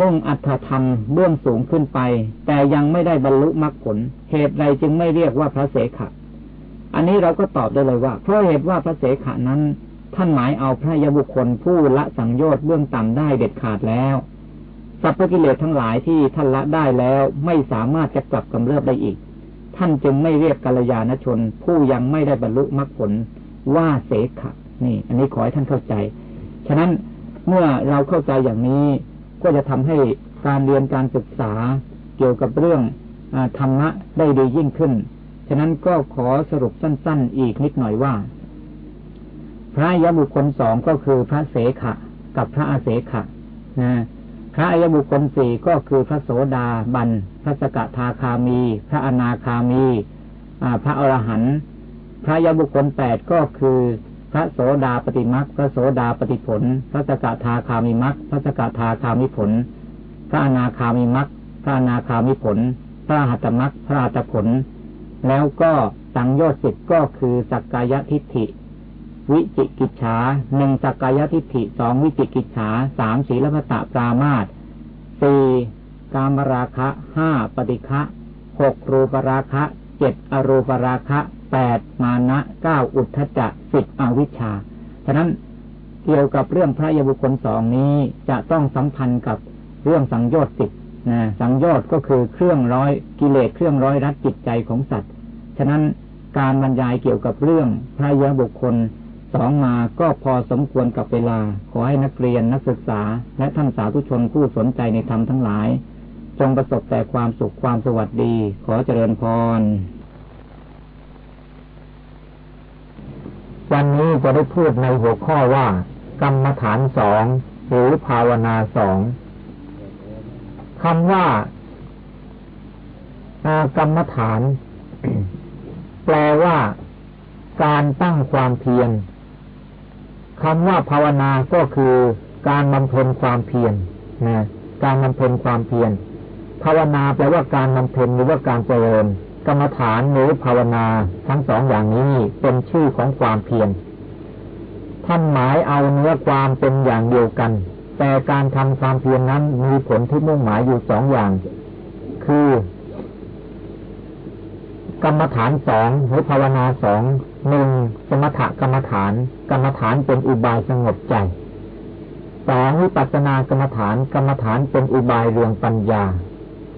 มุ่งอัตธรรมเบื้องสูงขึ้นไป แต่ยังไม่ได้บรรลุมรรคผล เหตุใดจึงไม่เรียกว่าพระเสขะ อันนี้เราก็ตอบได้เลยว่า เพราะเหตุว่าพระเสขะนั้น ท่านหมายเอาพระยบุคคลผู้ละสังโยชน์เบื้องต่ำได้เด็ดขาดแล้ว สัพพกิเลสทั้งหลายที่ท่านละได้แล้วไม่สามารถจะกลับกำเริบได้อีก ท่านจึงไม่เรียกกัลยาณชน ผู้ยังไม่ได้บรรลุมรรคผลว่าเสขะนี่ อันนี้ขอให้ท่านเข้าใจ ฉะนั้นเมื่อเราเข้าใจอย่างนี้ก็จะทำให้การเรียนการศึกษาเกี่ยวกับเรื่องอธรรมะได้ดียิ่งขึ้น ฉะนั้นก็ขอสรุปสั้น ๆ อีกนิดหน่อยว่า พระยบุคคลสองก็คือพระเสขะกับพระอาเสขะนะ พระอายบุคคลสี่ก็คือพระโสดาบัน พระสกทาคามี พระอนาคามีพระอรหันต์พระยบุคคลแปดก็คือพระโสดาปฏิมักพระโสดาปฏิผล พระสกทาคามิมักพระสกทาคามิผล พระอนาคามิมักพระอนาคามิผล พระหัตมักพระหัตผล แล้วก็สังโยชน์สิบก็คือสักกายทิฏฐิ วิจิกิจฉาหนึ่งสักกายทิฏฐิสองวิจิกิจฉาสามศีลพัตปรามาตสี่กามราคะห้าปฏิฆะหกรูปราคะเจ็ดอรูปราคะแปดมานะเก้าอุทธจักสิบอวิชชาฉะนั้นเกี่ยวกับเรื่องพระยบุคคลสองนี้จะต้องสัมพันธ์กับเรื่องสังโยชน์สิบนะสังโยชน์ก็คือเครื่องร้อยกิเลสเครื่องร้อยรัดจิตใจของสัตว์ ฉะนั้นการบรรยายเกี่ยวกับเรื่องพระยบุคคล สองมาก็พอสมควรกับเวลา ขอให้นักเรียนนักศึกษา และท่านสาธุชนผู้สนใจในธรรมทั้งหลาย จงประสบแต่ความสุขความสวัสดี ขอเจริญพร วันนี้จะได้พูดในหัวข้อว่า กรรมฐานสองหรือภาวนาสองคำว่ากรรมฐาน แปลว่าการตั้งความเพียร คำว่าภาวนาก็คือการบำเพ็ญความเพียรนะการบำเพ็ญความเพียรภาวนาแปลว่าการบำเพ็ญหรือว่าการเจริญ กรรมฐานหรือภาวนาทั้งสองอย่างนี้เป็นชื่อของความเพียรท่านหมายเอาเนื้อความเป็นอย่างเดียวกัน แต่การทำความเพียรนนั้นมีผลที่มุ่งหมายอยู่สองอย่าง คือ กรรมฐานสองหรือภาวนาสองหนึ่งสมถกรรมฐาน กรรมฐานเป็นอุบายสงบใจสองวิปัสสนากรรมฐานกรรมฐานเป็นอุบายเรืองปัญญา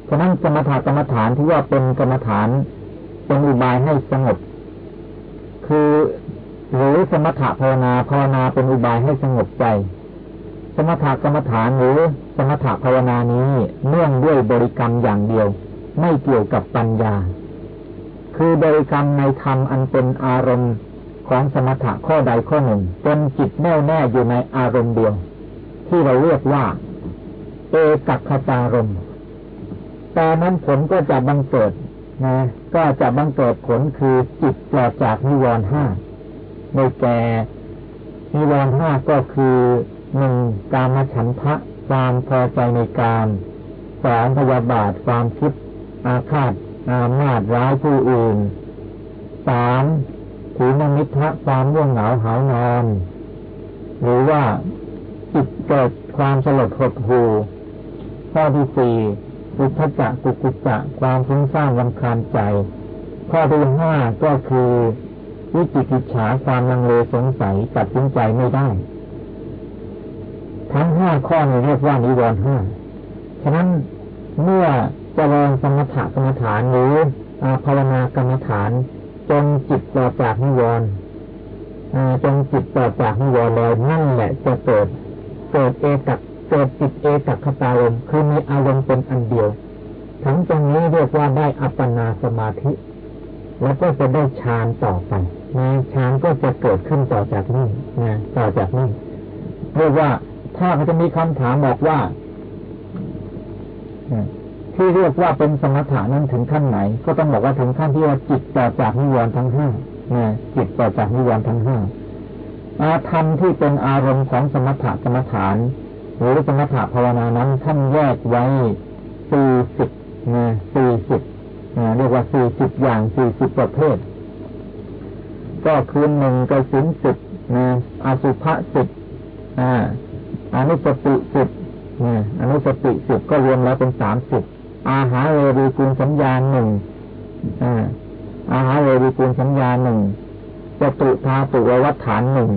ฉะนั้นสมถกรรมฐานที่ว่าเป็นกรรมฐานเป็นอุบายให้สงบ คือหรือสมถะภาวนาภาวนาเป็นอุบายให้สงบใจ สมถกรรมฐานหรือสมถะภาวนานี้เนื่องด้วยบริกรรมอย่างเดียว ไม่เกี่ยวกับปัญญา คือบริกรรมในธรรมอันเป็นอารมณ์ ของสมถะข้อใดข้อหนึ่งจนจิตแน่วแน่อยู่ในอารมณ์เดียว ที่เราเรียกว่า เอกัคตารมแต่นั้นผลก็จะบังเกิดนะก็จะบังเกิดผลคือจิตปลอดจากนิวรณ์ห้าในแก่นิวรณ์ห้าก็คือหนึ่งการมฉันทะความพอใจในการสองพยาบาทความคิดอาฆาตอามาดร้ายผู้อื่นสาม ถือนมิทะความว่วงเหงาหานอน หรือว่าจิตเกิดความสลดหดหูข้อที่สี่อุทจักกุกุจักความฟุ้งซ่านรำคาญใจ ข้อที่ห้าก็คือ วิจิกิจฉาความลังเลสงสัยตัดสินใจไม่ได้ ทั้งห้าข้อนี้เรียกว่านิวรณ์ห้าฉะนั้นเมื่อเจริญสมถะกรรมฐานหรือภาวนากรรมฐาน จนจิตปลอดจากนิวรณ์จนจิตปลอดจากนิวรณ์แล้วนั่นแหละจะเกิดเกิดเอกักเกิดจิตเอกัคตารมคือมีอารมณ์เป็นอันเดียวทั้งตรงนี้เรียกว่าได้อัปปนาสมาธิ แล้วก็จะได้ฌานต่อไปนะฌานก็จะเกิดขึ้นต่อจากนี้นะต่อจากนี้เรียกว่าถ้าเขาจะมีคำถามบอกว่า ที่เรียกว่าเป็นสมถะนั้นถึงขั้นไหน ก็ต้องบอกว่าถึงขั้นที่ว่าจิตต่อจากนิวรณ์ทั้งห้าจิตต่อจากนิวรณ์ทั้งห้าอาธรรมที่เป็นอารมณ์ของสมถะกรรมฐาน หรือสมถะภาวนานั้นท่านแยกไว้สี่สิบนะสี่สิบเรียกว่าสี่สิบอย่างสี่สิบประเภท ก็คือหนึ่งกสินสิบนะอาสุภะสิบอานุสติสิบอนุสติสิบก็รวมแล้วเป็นสามสิบ อาหารเรวีกูลสัญญาหนึ่งอาหารเรวีกูลสัญญาหนึ่งจตุธาตุวัฏฐานหนึ่ง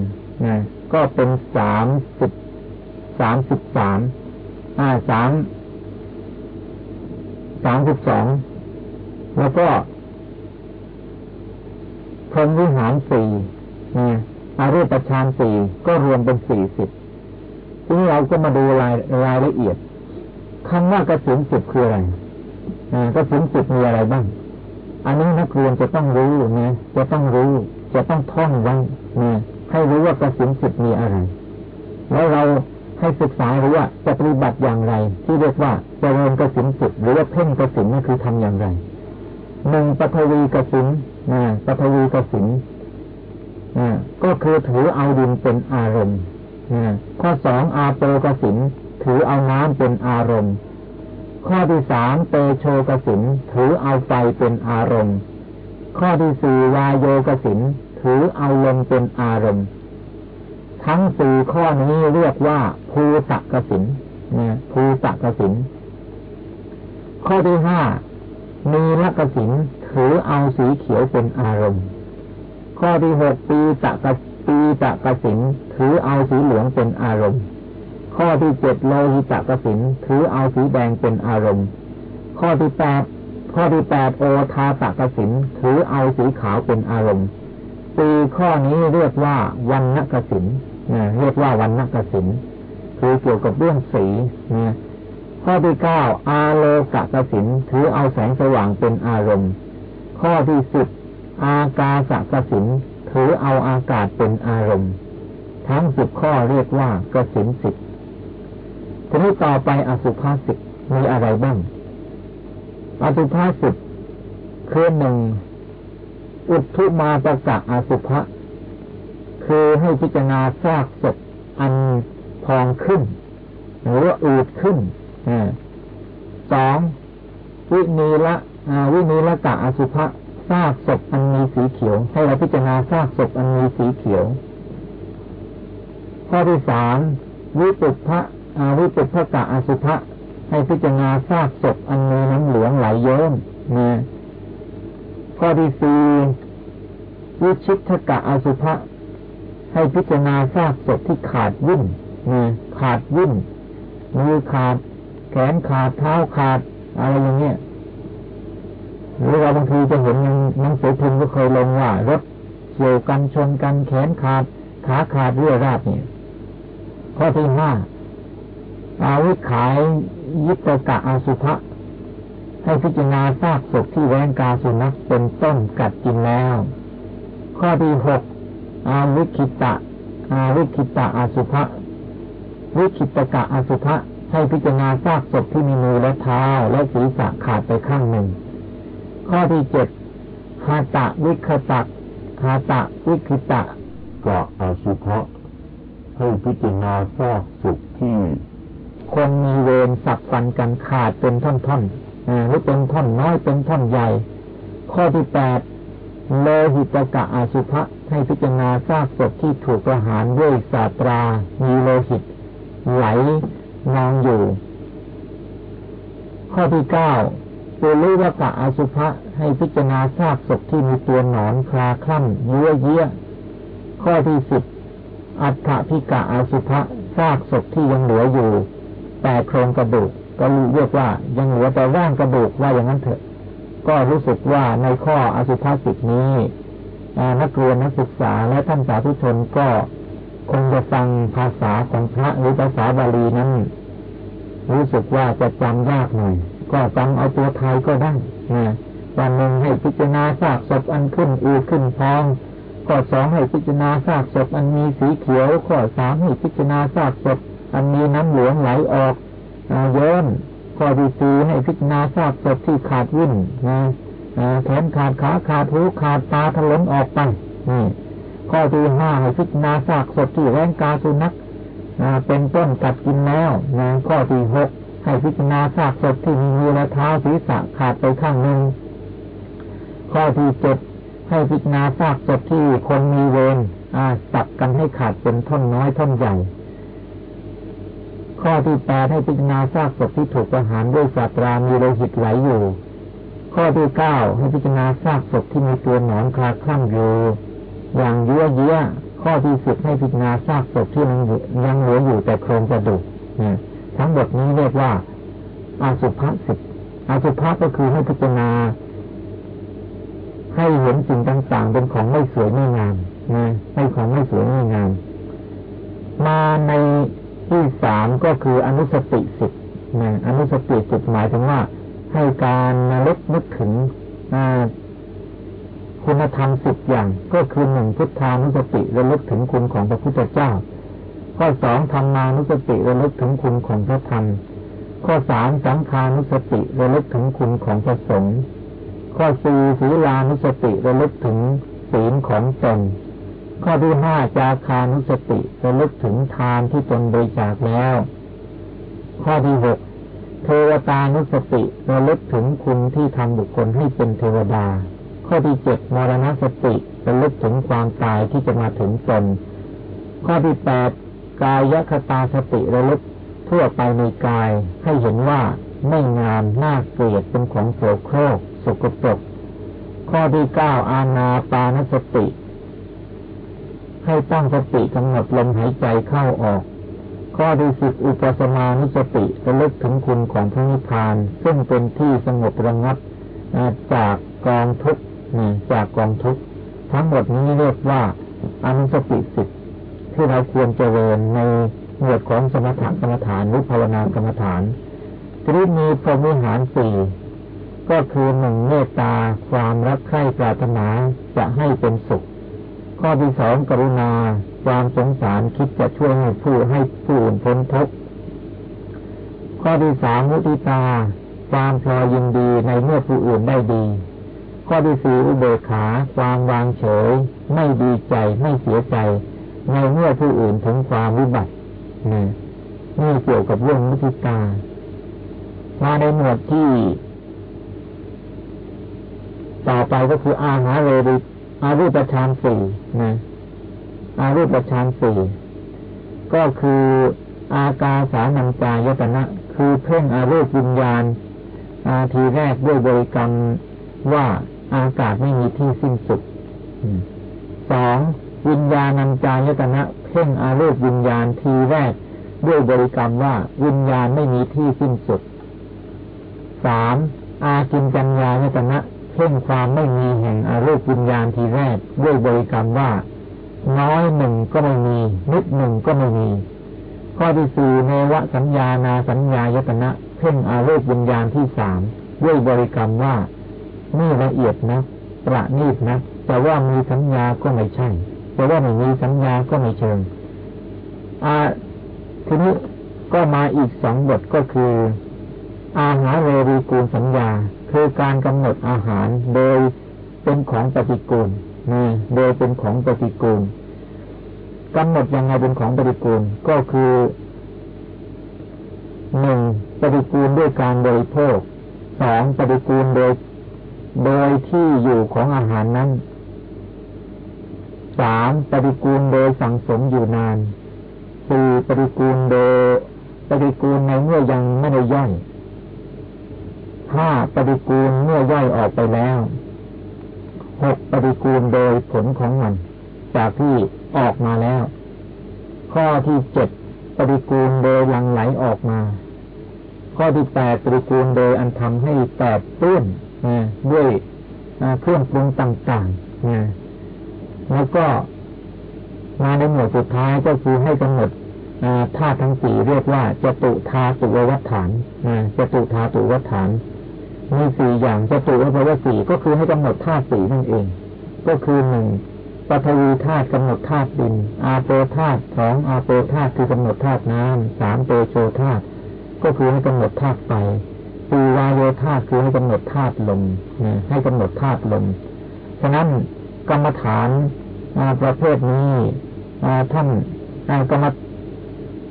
นะก็เป็นสามสิบสามสิบสามอ่าสามสามสิบสองแล้วก็พรหมวิหารสี่นะอารูปฌานสี่ก็รวมเป็นสี่สิบทีนี้เราก็มาดูรายรายละเอียด คำว่ากระสุนสิบคืออะไรกระสุนสิบมีอะไรบ้าง อันนี้นักเรียนจะต้องรู้นะจะต้องรู้ จะต้องท่องไว้นะให้รู้ว่ากระสุนสิบมีอะไร แล้วเราให้ศึกษารู้ว่าจะปฏิบัติอย่างไร ที่เรียกว่าจะเริญกระสินสิบหรือว่าเพ่งกระสินนั่นคือทำอย่างไรหนึ่งปฐวีกระสินนะปฐวีกระสินนะก็คือถือเอาดินเป็นอารมณ์ข้อสองอาโปกสิน ถือเอาน้ำเป็นอารมณ์ ข้อที่สามเตโชกสินถือเอาไฟเป็นอารมณ์ ข้อที่สี่วายโยกสินถือเอาลมเป็นอารมณ์ ทั้งสี่ข้อนี้เรียกว่าภูตกสินนะภูตกสินข้อที่ห้ามีลกสินถือเอาสีเขียวเป็นอารมณ์ ข้อที่หกปีตะกปีตะกสินถือเอาสีเหลืองเป็นอารมณ์ ข้อที่เจ็ดโลหิตกสินถือเอาสีแดงเป็นอารมณ์ ข้อที่แปดข้อที่แปดโอทาตกสินถือเอาสีขาวเป็นอารมณ์ปีข้อนี้เรียกว่าวันนักสินนะเรียกว่าวันนักสินคือเกี่ยวกับเรื่องสีนะข้อที่เก้าอาโลกะกสินถือเอาแสงสว่างเป็นอารมณ์ ข้อที่สิบอากาสกสินถือเอาอากาศเป็นอารมณ์ ทั้งสิบข้อเรียกว่ากสินสิบ ทีนี้ต่อไปอสุภาสิตมีอะไรบ้าง อสุภาสิตคือหนึ่งอุทุมาตะกะอสุภะคือให้พิจารณาซากศพอันพองขึ้น หรือว่าอืดขึ้นสองวินีละวินีละกะอสุภะซากศพอันมีสีเขียว ให้เราพิจารณาซากศพอันมีสีเขียว ข้อที่สามวิปุพะ อาวิปุพกะอสุภะให้พิจารณาซากศพอันมีน้ำเหลืองไหลเยิ้มนะข้อที่สี่วิชิตทกะอสุภะให้พิจารณาซากศพที่ขาดวิ่นนะขาดวิ่นมือขาด แขนขาดเท้าขาดอะไรอย่างเงี้ยหรือเราบางทีจะเห็นหนังสือพิมพ์ก็เคยลงว่ารถเฉียวกันชนกันแขนขาด ขาขาดเรื่อราบเนี่ยข้อที่ห้า อาวิขายยิตกะอาสุภะให้พิจารณาซากศพที่แวงกาสุนัขเป็นต้นกัดกินแล้ว ข้อที่หกอาวิคิตะอาวิคิตะอาสุภะวิคิตกะอาสุภะให้พิจารณาซากศพที่มีมือและเท้าและศีรษะขาดไปข้างหนึ่ง ข้อที่เจ็ดหาตะวิคตักหาตะวิคิตะกะอาสุภะให้พิจารณาซากศพที่ คนมีเวรสับฟันกันขาดเป็นท่อนๆหรือเป็นท่อนน้อยเป็นท่อนใหญ่ ข้อที่แปดโลหิตกะอาสุภะให้พิจารณาซากศพที่ถูกประหารด้วยสาตรา มีโลหิต ไหลนองอยู่ ข้อที่เก้าปุรุวกะอาสุภะให้พิจารณาซากศพที่มีตัวหนอนคลาคล่ำเยื่อเยี่ยข้อที่สิบอัฏฐพิกะอาสุภะซากศพที่ยังเหลืออยู่ แต่โครงกระดูกก็เรียกว่ายังเหลือแต่ร่างกระดูกว่าอย่างนั้นเถอะ ก็รู้สึกว่าในข้ออสุภาษิตนี้นักเรียนนักศึกษาและท่านสาธุชนก็คงจะฟังภาษาของพระหรือภาษาบาลีนั้น รู้สึกว่าจะจำยากหน่อยก็จำเอาตัวไทยก็ได้นะวันหนึ่งให้พิจารณาซากศพอันขึ้นอือขึ้นพองข้อสองให้พิจารณาซากศพอันมีสีเขียวข้อสามให้พิจารณาซากศพ อันมีน้ำเหลืองไหลออกเยินข้อที่สี่ให้พิจารณาซากศพที่ขาดวิ่นนะแขนขาดขาขาดหูขาดตาถลนออกไปนี่ข้อที่ห้าให้พิจารณาซากศพที่แรงกาสุนัขเป็นต้นกัดกินแล้วนะข้อที่หกให้พิจารณาซากศพที่มีมือและเท้าศีรษะขาดไปข้างหนึ่งข้อที่เจ็ดให้พิจารณาซากศพที่คนมีเวรสับกันให้ขาดเป็นท่อนน้อยท่อนใหญ่ ข้อที่แปดให้พิจารณาซากศพที่ถูกประหารด้วยสาตรามีโลหิตไหลอยู่ ข้อที่เก้าให้พิจารณาซากศพที่มีตัวหนอนคลาคล่ำอยู่อย่างเยื้อเยื้อข้อที่สิบให้พิจารณาซากศพที่ยังยังเหลืออยู่แต่โครงกระดูกทั้งหมดนี้เรียกว่าอาสุภะสิบอาสุภะก็คือให้พิจารณา ให้เห็นสิ่งต่างๆเป็นของไม่สวยไม่งามนะให้ของไม่สวยไม่งาม มาใน ที่สามก็คืออนุสติสิบนะอนุสติสิบหมายถึงว่า ให้การระลึกนึกถึงคุณธรรมสิบอย่าง ก็คือหนึ่งพุทธานุสติระลึกถึงคุณของพระพุทธเจ้า ข้อสองธรรมานุสติระลึกถึงคุณของพระธรรม ข้อสามสังขานุสติระลึกถึงคุณของพระสงฆ์ข้อสี่ศีลานุสติระลึกถึงศีลของตน ข้อที่ห้าจาคานุสติระลึกถึงทานที่ตนบริจาคแล้ว ข้อที่หกเทวตานุสติระลึกถึงคุณที่ทำบุคคลให้เป็นเทวดา ข้อที่เจ็ดมรณสติระลึกถึงความตายที่จะมาถึงตน ข้อที่แปดกายคตาสติระลึกทั่วไปในกาย ให้เห็นว่าไม่งามน่าเกลียดเป็นของโสโครกสกปรกข้อที่เก้าอาณาปานสติ ให้ตั้งสติกำหนดลมหายใจเข้าออก ข้อที่สิบอุปสมานุสติระลึกถึงคุณของพระนิพพาน ซึ่งเป็นที่สงบระงับจากกองทุกข์จากกองทุกข์ทั้งหมดนี้เรียกว่าอนุสติสิบที่เราควรเจริญในหมวดของสมถกรรมฐานหรือภาวนากรรมฐานที่มีพรหมิหารสี่ก็คือหนึ่งเมตตาความรักใคร่ปรารถนาจะให้เป็นสุข ข้อที่สองกรุณา ความสงสารคิดจะช่วยให้ผู้ให้ผู้อื่นพ้นทุกข์ข้อที่สามมุติตา ความพอยินดีในเมื่อผู้อื่นได้ดี ข้อที่สี่อุเบกขา ความวางเฉย ไม่ดีใจไม่เสียใจ ในเมื่อผู้อื่นถึงความวิบัตินี่นี่เกี่ยวกับเรื่องมุติตามาในหมวดที่ ต่อไปก็คืออาหาเรริ อารูปฌานสี่นะอารูปฌานสี่ก็คืออากาสานัญจายตนะ คือเพ่งอารูปวิญญาณอาทีแรกด้วยบริกรรมว่าอากาศไม่มีที่สิ้นสุดสองวิญญาณัญจายตนะ เพ่งอารูปวิญญาณทีแรก ด้วยบริกรรมว่าวิญญาณไม่มีที่สิ้นสุดสามอากินจัญญายตนะ เพ่งความไม่มีแห่งอารูปวิญญาณทีแรกด้วยบริกรรมว่า น้อยหนึ่งก็ไม่มี นิดหนึ่งก็ไม่มี ข้อที่สี่เนวสัญญานาสัญญายตนะเพ่งอารูปวิญญาณที่สามด้วยบริกรรมว่านี่ละเอียดนะประณีตนะแต่ว่ามีสัญญาก็ไม่ใช่แต่ว่าไม่มีสัญญาก็ไม่เชิงอ่าทีนี้ก็มาอีกสองบทก็คือ อาหารเรรีกูลสัญญา คือการกำหนดอาหารโดยเป็นของปฏิกูลนะโดยเป็นของปฏิกูลกำหนดยังไงเป็นของปฏิกูลก็คือหนึ่งปฏิกูลด้วยการบริโภคสองปฏิกูลโดย โดยที่อยู่ของอาหารนั้นสามปฏิกูลโดยสังสมอยู่นานสี่ปฏิกูลโดยปฏิกูลในเมื่อยังไม่ได้ย่อย ห้าปฏิกูลเมื่อย่อยออกไปแล้วหกปฏิกูลโดยผลของมัน จากที่ออกมาแล้ว ข้อที่เจ็ดปฏิกูลโดยลังไหลออกมา ข้อที่แปดปฏิกูลโดยอันทำให้แตกตื้นด้วยเครื่องปรุงต่างๆแล้วก็มาในหมวดสุดท้ายก็คือให้กำหนดธาตุทั้งสี่เรียกว่าจตุธาตุวัฏฐานจตุธาตุวัฏฐาน มีสี่อย่างจะตุแปลว่าสี่ก็คือให้กำหนดธาตุสี่นั่นเอง ก็คือหนึ่งปฐวีธาตุกำหนดธาตุดิน อาโปธาตุสองอาโปธาตุคือกำหนดธาตุน้ำสามเตโชธาตุก็คือให้กำหนดธาตุไฟสี่วายโยธาตุคือให้กำหนดธาตุลมให้กำหนดธาตุลมฉะนั้นกรรมฐานประเภทนี้ท่านกรรม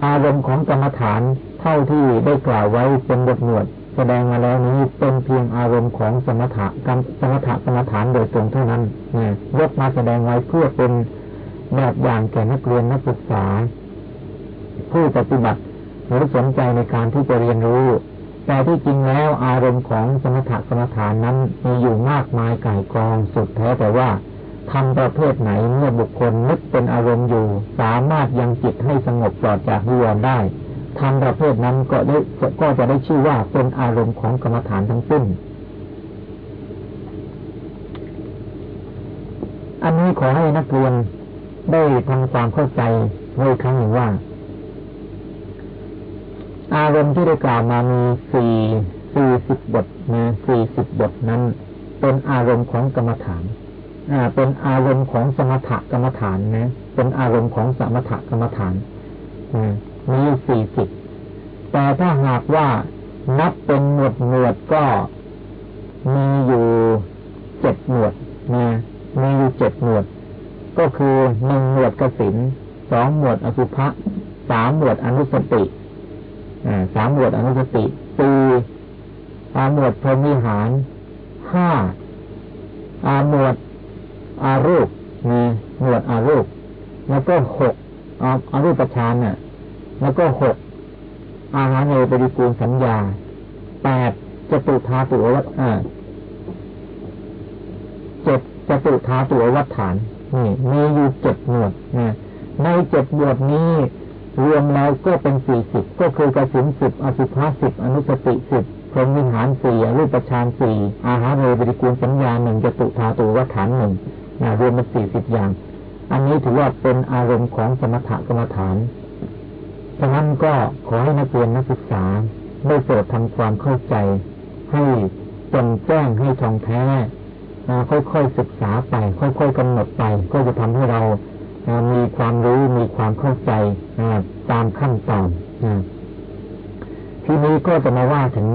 อารมณ์ของกรรมฐานเท่าที่ได้กล่าวไว้เป็นบทหนวด สดงมาแล้วนี้เป็นเพียงอารมณ์ของสมถะกรรมสมถะกรรมฐานโดยตรงเท่านั้นนะยกมาแสดงไว้เพื่อเป็นแบบอย่างแก่นักเรียนนักศึกษา ผู้ปฏิบัติหรือสนใจในการที่จะเรียนรู้ แต่ที่จริงแล้วอารมณ์ของสมถะกรรมฐานนั้นมีอยู่มากมายก่ายกองสุดแท้แต่ว่าทำประเภทไหนเมื่อบุคคลนึกเป็นอารมณ์อยู่ สามารถยังจิตให้สงบปลอดจากวิวรณ์ได้ ทำประเภทนั้นก็ได้ก็จะได้ชื่อว่าเป็นอารมณ์ของกรรมฐานทั้งสิ้น อันนี้ขอให้นักเรียนได้ทำความเข้าใจไว้ครั้งหนึ่งว่า อารมณ์ที่ได้กล่าวมามีสี่สี่สิบบทนะสี่สิบบทนั้น เป็นอารมณ์ของกรรมฐานอ่า เป็นอารมณ์ของสมถกรรมฐานนะ เป็นอารมณ์ของสมถกรรมฐาน มีสี่สิบแต่ถ้าหากว่านับเป็นหมวดหมวดก็มีอยู่เจ็ดหมวดนะมีอยู่เจ็ดหมวด ก็คือหนึ่งหมวดกสินสองหมวดอสุภะสามหมวดอนุสติสามหมวดอนุสติสี่สาหมวดพรมิหารห้าอาหมวดอารูปมีหมวดอารูป แล้วก็หกอารูปประชานเนี่ย แล้วก็หกอาหารในปฏิกูลสัญญาแปดจตุธาตุวัฏเจ็ดจตุธาตุวัฏฐานนี่มีอยู่เจ็ดหมวดนะในเจ็ดหมวดนี้รวมแล้วก็เป็นสี่สิบก็คือกระสินสิบอสุภาสิบอนุสติสิบพรหมวิหารสี่รูปฌานสี่อาหารในปฏิกูลสัญญาหนึ่งจตุธาตุวัฏฐานหนึ่งรวมเป็นสี่สิบอย่าง อันนี้ถือว่าเป็นอารมณ์ของสมถกรรมฐาน ฉะนั้นก็ขอให้นักเรียนนักศึกษาได้โปรดทำความเข้าใจ ให้จงแจ้งให้ทองแท้ค่อยๆศึกษาไป ค่อยๆกำหนดไป ก็จะทำให้เรามีความรู้มีความเข้าใจตามขั้นตอนทีนี้ก็จะมาว่าถึง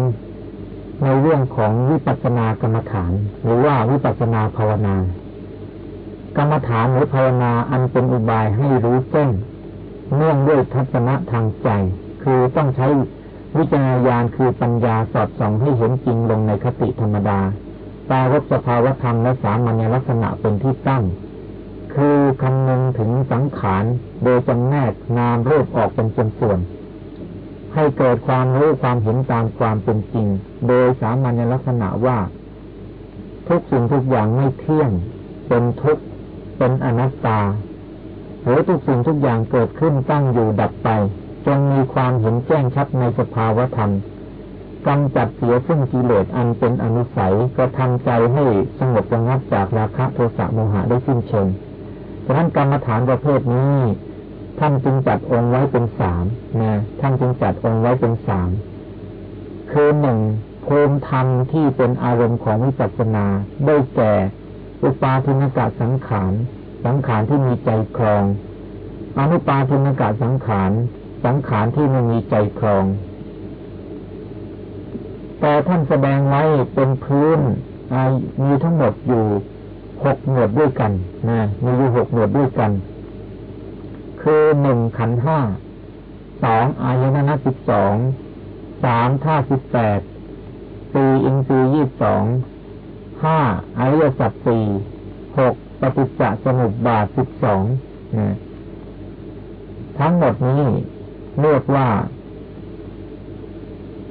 ในเรื่องของวิปัสสนากรรมฐาน หรือว่าวิปัสสนาภาวนา กรรมฐานหรือภาวนาอันเป็นอุบายให้รู้แจ้ง เนื่องด้วยทัศนะทางใจ คือต้องใช้วิจารณญาณคือปัญญาสอดส่องให้เห็นจริงลงในคติธรรมดาตารบสภาวธรรมและสามัญลักษณะเป็นที่ตั้ง คือคำนึงถึงสังขารโดยจำแนกนามรูปออกเป็นส่วนให้เกิดความรู้ความเห็นตามความเป็นจริง โดยสามัญลักษณะว่า ทุกสิ่งทุกอย่างไม่เที่ยง เป็นทุกข์เป็นอนัตตา หทุกสิ่งทุกอย่างเกิดขึ้นตั้งอยู่ดับไป จงมีความเห็นแจ้งชัดในสภาวธรรมกำจัดเสียซึ่งกิเลสอันเป็นอนุสัยกระทำใจให้สงบระงับจากราคะโทสะโมหะได้สิ้นเชิงดังนั้นกรรมฐานประเภทนี้ท่านจึงจัดองค์ไว้เป็นสามนะท่านจึงจัดองค์ไว้เป็นสามคือหนึ่งภูมิธรรมที่เป็นอารมณ์ของวิปัสสนาได้แก่ อุปาทินกะสังขาร สังขารที่มีใจครอง อนุปาทินกะสังขาร สังขารที่ไม่มีใจครอง แต่ท่านแสดงไว้เป็นพื้นมีทั้งหมดอยู่หกหมวดด้วยกันนะมีอยู่หกหมวดด้วยกัน คือหนึ่งขันห้าสองอายนะนะสิบสองสามท่าสิบแปดสี่อินทรีย์ยี่สองห้าอริยสัจสี่หก ฏิจจสมุปบาทสิบสองนะทั้งหมดนี้เรียกว่า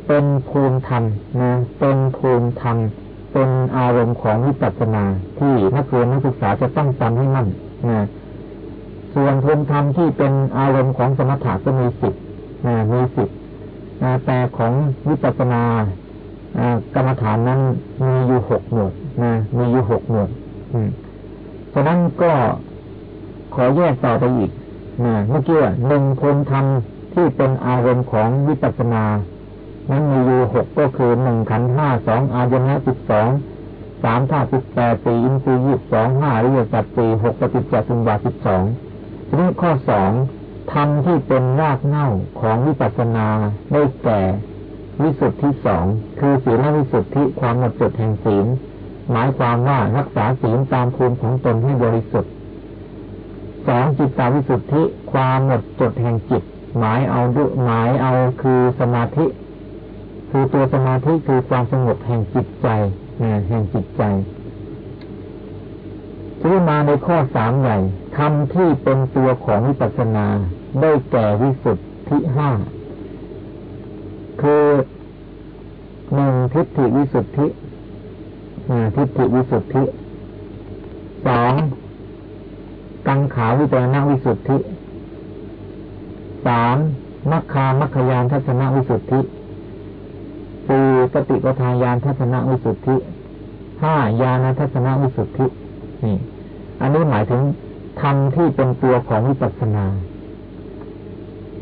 เป็นภูมิธรรมนะเป็นภูมิธรรมเป็นอารมณ์ของวิปัสสนาที่นักเรียนนักศึกษาจะต้องจำให้มั่นนะส่วนภูมิธรรมที่เป็นอารมณ์ของสมถะก็มีสิบนะมีสิบนะแต่ของวิปัสสนากรรมฐานนั้นมีอยู่หกหมวดนะมีอยู่หกหมวด ฉะนั้นก็ขอแยกต่อไปอีกนะเมื่อกี้หนึ่งภูมิธรรมที่เป็นอารมณ์ของวิปัสสนานั้นมีอยู่หกก็คือหนึ่งขันห้าสองอายนะสิบสองสามท่าสิบแปดสี่อินทรีย์ยี่สองห้าริยสัจสี่หกปฏิจจสมุปบาทสิบสองทีนี้ข้อสองธรรมที่เป็นรากเง้าของวิปัสสนาได้แก่วิสุทธิสองคือศีลวิสุทธิความหมดจดแห่งศีล หมายความว่ารักษาศีลตามภูมิของตนให้บริสุทธิ์สองจิตตาวิสุทธิความหมดจดแห่งจิต หมายเอาดุหมายเอาคือสมาธิ คือตัวสมาธิคือความสงบแห่งจิตใจแห่งจิตใจที่มาในข้อสามใหญ่ทำที่เป็นตัวของวิปัสสนาได้แก่วิสุทธิห้าคือหนึ่งทิฏฐิวิสุทธิ ทิฏฐิวิสุทธิสองกังขาวิจารณวิสุทธิสามมัคคามัคคยานทัศนวิสุทธิสี่สติปัฏฐานญาณทัศนวิสุทธิห้าญาณทัศนวิสุทธินี่ อันนี้หมายถึงธรรมที่เป็นตัวของวิปัสสนา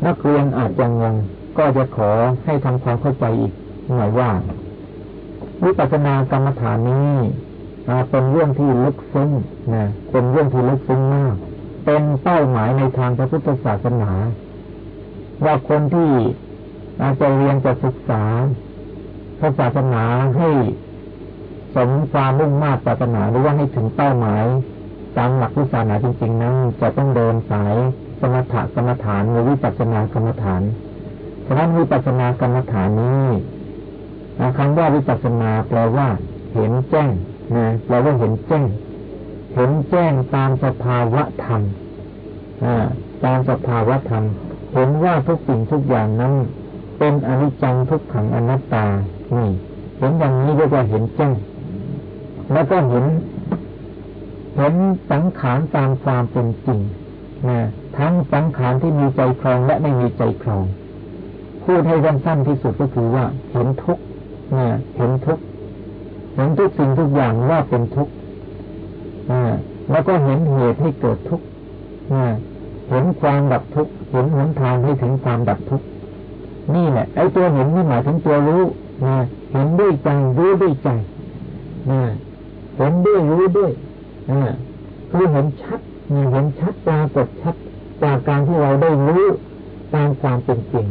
นักเรียนอาจจะงงก็จะขอให้ทำความเข้าใจอีกหน่อยว่า วิปัสสนากรรมฐานนี้เป็นเรื่องที่ลึกซึ้งนะเป็นเรื่องที่ลึกซึ้งมาก เป็นเป้าหมายในทางพระพุทธศาสนา ว่าคนที่อาจจะเรียนจะศึกษาพระศาสนาให้สมความมุ่งมา่ปรารถนาหรือว่าให้ถึงเป้าหมายตามหลักวิสาสนาจริง ๆ นั้น จะต้องเดินสายสมถะกรรมฐานหรือวิปัสสนากรรมฐานฉะนั้นวิปัสสนากรรมฐานนี้ คำว่าวิปัสสนาแปลว่า เห็นแจ้งนะแปลว่าเห็นแจ้ง เห็นแจ้งตามสภาวะธรรมตามสภาวะธรรม เห็นว่าทุกสิ่งทุกอย่างนั้นเป็นอนิจจังทุกขังอนัตตา นี่ เห็นอย่างนี้เรียกว่าเห็นแจ้ง แล้วก็เห็น เห็นสังขารตามความเป็นจริงนะทั้งสังขารที่มีใจครองและไม่มีใจครอง พูดให้สั้นๆที่สุดก็คือว่า เห็นทุก เห็นทุกเห็นทุกสิ่งทุกอย่างว่าเป็นทุกแล้วก็เห็นเหตุให้เกิดทุกข์เห็นความดับทุกข์เห็นหนทางให้ถึงความดับทุกข์นี่แหละไอ้ตัวเห็นนี่หมายถึงตัวรู้นะเห็นด้วยใจรู้ด้วยใจนะเห็นด้วยรู้ด้วยนะคือเห็นชัดนะเห็นชัดปรากฏชัดจากการที่เราได้รู้ตามความเป็นจริง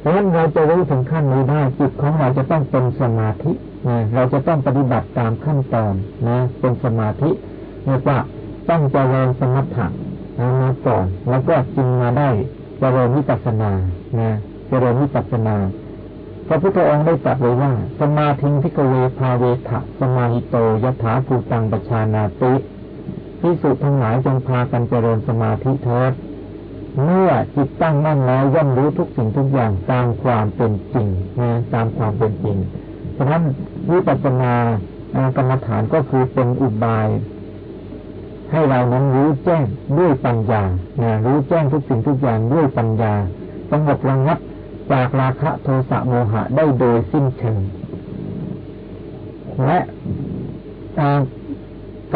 เพราะฉะนั้นเราจะรู้ถึงขั้นนี้ได้จิตของเราจะต้องเป็นสมาธินะเราจะต้องปฏิบัติตามขั้นตอนนะ เป็นสมาธิเรียกว่าต้องเจริญสมถะมาก่อนแล้วก็จึงมาได้เจริญวิปัสสนานะเจริญวิปัสสนาพระพุทธองค์ได้ตรัสไว้ว่า สมาธิพิกเวภาเวทะสมาหิโตยถาภูตังปชานาติพิสุทั้งหลายจงพากันเจริญสมาธิเถิด เมื่อจิตตั้งมั่นแล้วย่อมรู้ทุกสิ่งทุกอย่างตามความเป็นจริงนะตามความเป็นจริงฉะนั้นวิปัสสนากรรมฐานก็คือเป็นอุบาย ให้เรานั้นรู้แจ้งด้วยปัญญานะรู้แจ้งทุกสิ่งทุกอย่างด้วยปัญญาสงบระงับจากราคะโทสะโมหะได้โดยสิ้นเชิงและ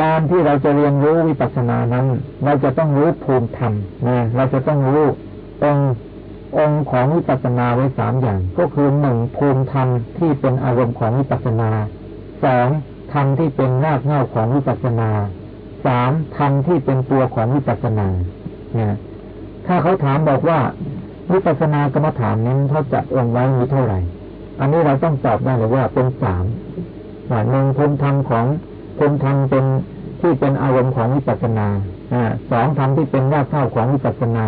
การที่เราจะเรียนรู้วิปัสสนานั้น เราจะต้องรู้ภูมิธรรมนะเราจะต้องรู้องค์องค์ของวิปัสสนาไว้สามอย่าง ก็คือหนึ่งภูมิธรรมที่เป็นอารมณ์ของวิปัสสนาสองธรรมที่เป็นรากเหง้าของวิปัสสนาสามธรรมที่เป็นตัวของวิปัสสนานะถ้าเขาถามบอกว่า วิปัสสนากรรมฐานนั้นเขาจัดองค์ไว้มีเท่าไหร่ อันนี้เราต้องตอบได้เลยว่าเป็นสามหนึ่งภูมิธรรมของ ภูมิธรรมเป็นที่เป็นอารมณ์ของวิปัสสนาสองธรรมที่เป็นรากเข้าของวิปัสสนา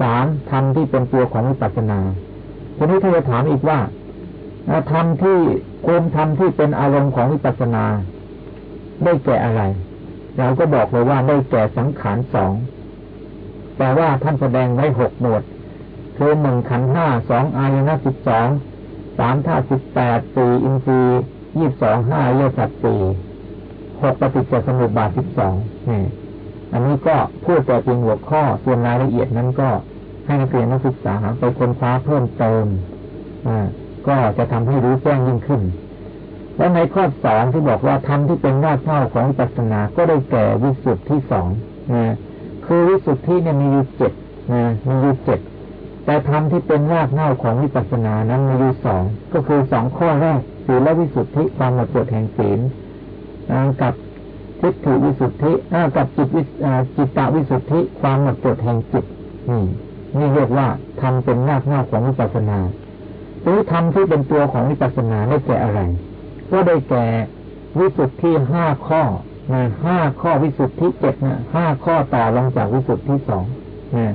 สามธรรมที่เป็นตัวของวิปัสสนาทีนี้ถ้าจะถามอีกว่าธรรมที่ภูมิธรรมที่เป็นอารมณ์ของวิปัสสนา ได้แก่อะไร เราก็บอกเลยว่าได้แก่สังขารสองแต่ว่าท่านแสดงไว้หกหมวดคือหนึ่งขันห้าสองอายนะสิบสองสามท่าสิบแปดสี่อินทรีย์ยี่สองห้าเยสัตสี่ หกปฏิจจสมุปบาทสิบสองนี่อันนี้ก็พูดแต่เพียงหัวข้อส่วนรายละเอียดนั้นก็ให้นักเรียนนักศึกษาไปค้นคว้าเพิ่มเติมก็จะทำให้รู้แจ้งยิ่งขึ้น และในข้อสองที่บอกว่าธรรมที่เป็นรากเง้าของปัสนา ก็ได้แก่วิสุทธิสองนะคือวิสุทธิเนี่ยมีอยู่เจ็ดนะมีอยู่เจ็ดแต่ธรรมที่เป็นรากเง้าของวิปัสสนานั้นมีอยู่สองก็คือสองข้อแรกศีลวิสุทธิความหมดจดแห่งศีล กับทิฏฐิวิสุทธิกับจิตวิจิตตวิสุทธิ ความหมดจดแห่งจิตนี่นี่เรียกว่าธรรมเป็นรากเง้าของวิปัสสนาหรือธรรมที่เป็นตัวของวิปัสสนาได้แก่อะไร ก็ได้แก่วิสุทธิห้าข้อนะห้าข้อวิสุทธิเจ็ดนะห้าข้อต่อลงจากวิสุทธิสองนะ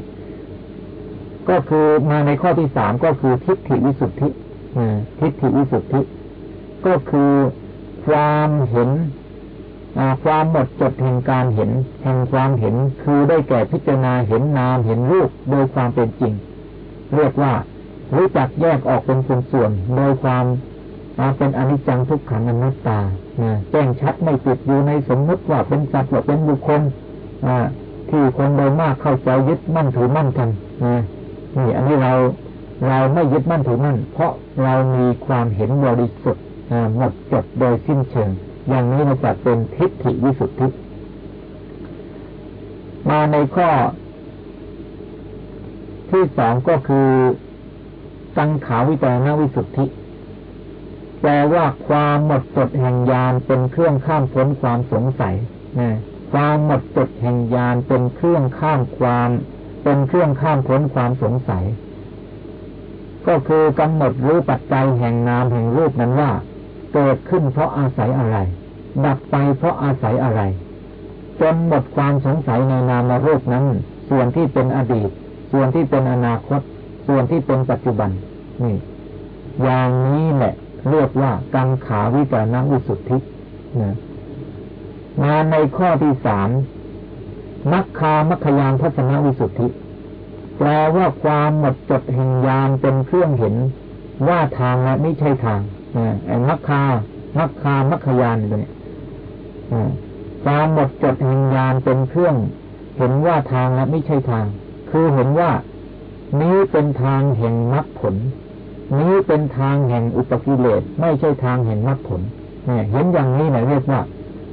ก็คือมาในข้อที่สามก็คือทิฏฐิวิสุทธิทิฏฐิวิสุทธิ ก็คือ ความเห็นความหมดจดแห่งการเห็นแห่งความเห็นคือได้แก่พิจารณาเห็นนามเห็นรูปโดยความเป็นจริง เรียกว่ารู้จักแยกออกเป็นส่วนๆโดยความเป็นอนิจจังทุกขังอนัตตาแจ้งชัดไม่ติดอยู่ในสมมติว่าเป็นสัตว์ว่าเป็นบุคคลที่คนโดยมากเข้าใจยึดมั่นถือมั่นกันนี่อันนี้เราเราไม่ยึดมั่นถือมั่น เพราะเรามีความเห็นบริสุทธิ์ หมดจดโดยสิ้นเชิง อย่างนี้เราจะเป็นทิฏฐิวิสุทธิมาในข้อ ที่สองก็คือสังขาวิจารณวิสุทธิ แปลว่าความหมดจดแห่งยานเป็นเครื่องข้ามพ้นความสงสัยนะความหมดจดแห่งยานเป็นเครื่องข้ามความ เป็นเครื่องข้ามพ้นความสงสัย ก็คือกำหนดรู้ปัจจัยแห่งนามแห่งรูปนั้นว่า เกิดขึ้นเพราะอาศัยอะไร ดับไปเพราะอาศัยอะไร จนหมดความสงสัยในนามรูปนั้น ส่วนที่เป็นอดีต ส่วนที่เป็นอนาคต ส่วนที่เป็นปัจจุบัน นี่ อย่างนี้แหละเรียกว่ากังขาวิจารณวิสุทธินะมาในข้อที่สามมัคคามัคคยานทัศนวิสุทธิ แปลว่าความหมดจดแห่งยานเป็นเครื่องเห็นว่าทางและไม่ใช่ทาง ไอ้มัคคามัคคามัคคยานตัวนี้ความหมดจดแห่งยานเป็นเครื่อง เห็นว่าทางและไม่ใช่ทาง คือเห็นว่านี้เป็นทางแห่งมรรคผล นี้เป็นทางแห่งอุปกิเลสไม่ใช่ทางแห่งมรรคผลเห็นอย่างนี้นะเรียกว่า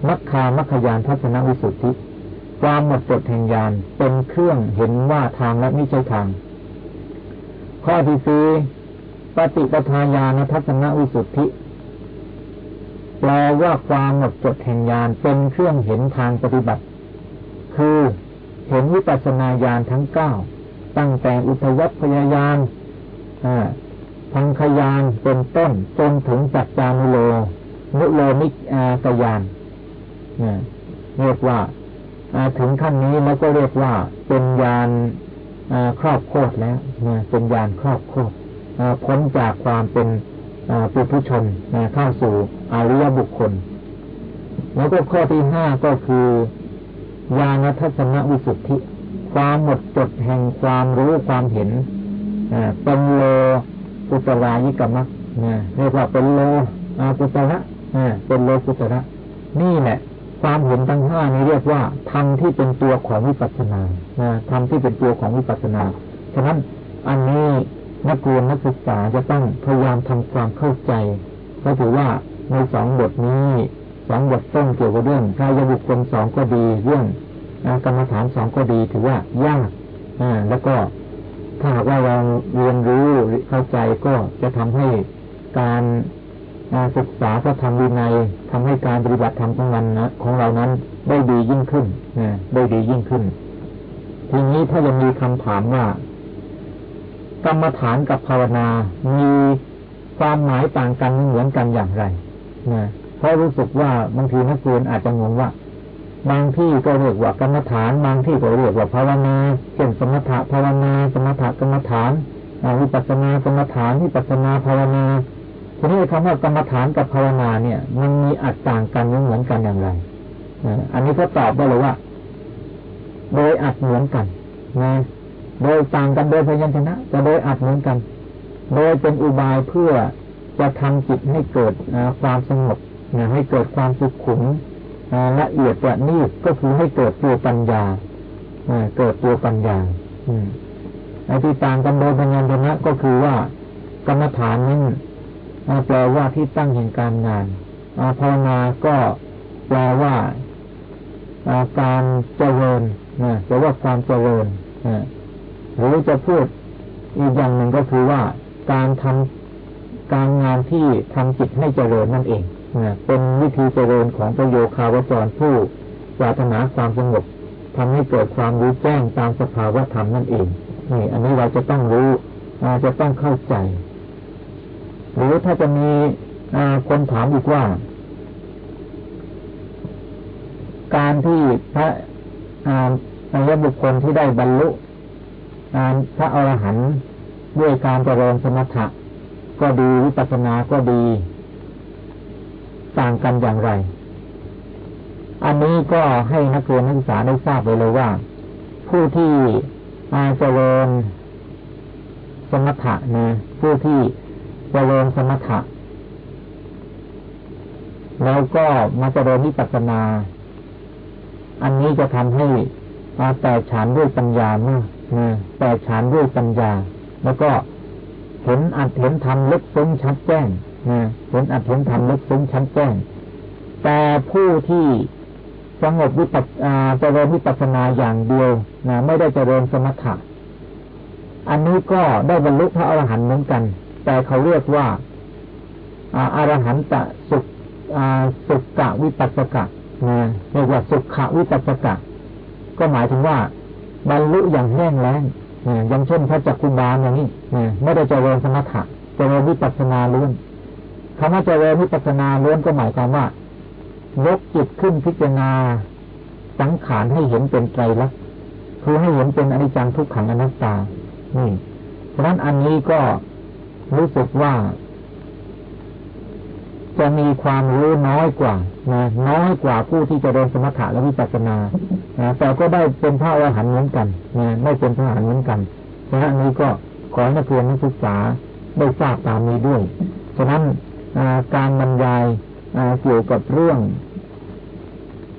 มัคคามัคคยานทัศนวิสุทธิความหมดจดแห่งญาณเป็นเครื่องเห็นว่าทางและไม่ใช่ทาง ข้อที่สี่ ปฏิปทาญาณทัศนวิสุทธิแปลว่าความหมดจดแห่งญาณเป็นเครื่องเห็นทางปฏิบัติ คือเห็นวิปัสสนาญาณทั้งเก้าตั้งแต่อุทยัพยายานพังขยานเป็นต้นจนถึงจัจจานุโลนุโลมิกกยานเรียกว่าถึงขั้นนี้แล้วก็เรียกว่าเป็นยานครอบโคตรแล้วเป็นยานครอบโคตร พ้นจากความเป็นปุถุชนเข้าสู่อริยบุคคล แล้วก็ข้อที่ห้าก็คือ ญาณทัศนวิสุทธิ ความหมดจดแห่งความรู้ความเห็นเป็นโลกุตรายิกมักเรียกว่าเป็นโลกุตระเป็นโลกุตระนี่แหละความเห็นทั้งห้านี้เรียกว่าธรรมที่เป็นตัวของวิปัสสนาธรรมที่เป็นตัวของวิปัสสนา ฉะนั้นอันนี้ นักเรียนนักศึกษาจะต้องพยายามทำความเข้าใจก็ถือว่าในสองบทนี้สองบทต้นเกี่ยวกับเรื่องกายบุคคลสองก็ดีเรื่องกรรมฐานสองก็ดีถือว่ายากแล้วก็ถ้าว่าเราเรียนรู้เข้าใจก็จะทำให้การศึกษาพระธรรมวินัยทำให้การปฏิบัติธรรมของมันนะของเรานั้นได้ดียิ่งขึ้นนะได้ดียิ่งขึ้น ทีนี้ถ้ายังมีคำถามว่า กรรมฐานกับภาวนา มีความหมายต่างกันเหมือนกันอย่างไรนะเพราะรู้สึกว่าบางทีนักเรียนอาจจะงงว่า บางที่ก็เรียกว่ากรรมฐาน บางที่ก็เรียกว่าภาวนาเช่นสมถะภาวนา สมถะกรรมฐานวิปัสสนากรรมฐานวิปัสสนาภาวนาทีนี้คำว่ากรรมฐานกับภาวนาเนี่ย มันมีอัดต่างกันเหมือนกันอย่างไรอันนี้ก็ตอบได้เลยว่า โดยอัดเหมือนกันนะ โดยต่างกันโดยพยัญชนะแต่โดยอัดเหมือนกัน โดยเป็นอุบายเพื่อจะทำจิตให้เกิดความสงบให้เกิดความสุขุมละเอียดประณีตก็คือให้เกิดตัวปัญญาเกิดตัวปัญญาไอ้ที่ต่างกันโดยพยัญชนะก็คือว่ากรรมฐานนั้นแปลว่าที่ตั้งแห่งการงานภาวนาก็แปลว่าการเจริญนะแปลว่าความเจริญ หรือจะพูดอีกอย่างหนึ่งก็คือว่าการทำการงานที่ทำจิตให้เจริญนั่นเองนะเป็นวิธีเจริญของประโยคาวจรผู้ปรารถนาความสงบทำให้เกิดความรู้แจ้งตามสภาวะธรรมนั่นเองนี่อันนี้เราจะต้องรู้จะต้องเข้าใจ หรือถ้าจะมีคนถามอีกว่า การที่พระอริยบุคคลที่ได้บรรลุ การพระอรหันต์ด้วยการเจริญสมถะก็ดีวิปัสสนาก็ดี ต่างกันอย่างไร อันนี้ก็ให้นักเรียนนักศึกษาได้ทราบไปเลยว่า ผู้ที่อาเจริญสมถะนะผู้ที่เจริญสมถะแล้วก็มาเจริญวิปัสสนา อันนี้จะทำให้มาแตกฉานด้วยปัญญามาก แตกฉานด้วยปัญญา แล้วก็เห็นอัดเห็นธรรมลึกซึ้งชัดแจ้งเห็นอัดเห็นธรรมลึกซึ้งชัดแจ้ง แต่ผู้ที่สงบวิปัสเจริญวิปัสนาอย่างเดียวนะไม่ได้เจริญสมถะอันนี้ก็ได้บรรลุพระอรหันต์เหมือนกัน แต่เขาเรียกว่าอรหันตสุขสุขะวิปัสสกะนะเรียกว่าสุขะวิปัสสกะ ก็หมายถึงว่า บรรลุอย่างแห้งแล้งอย่างเช่นพระจักคุบาลอย่างนี้ไม่ได้เจริญสมถะเจริญวิปัสนาล้วนคำว่าเจริญวิปัสนาล้วนก็หมายความว่ายกจิตขึ้นพิจารณา สังขารให้เห็นเป็นไตรลักษณ์คือให้เห็นเป็นอนิจจังทุกขังอนัตตา นี่ เพราะนั้นอันนี้ก็รู้สึกว่า จะมีความรู้น้อยกว่านะน้อยกว่าผู้ที่จะเดินสมถะและวิปัสสนาแต่ก็ได้เป็นพระอรหันต์เหมือนกันนะไม่เป็นพระอรหันต์เหมือนกันฉะนั้นนี้ก็ขอให้นักเรียนนักศึกษาได้ทราบตามนี้ด้วย ฉะนั้นการบรรยายเกี่ยวกับเรื่อง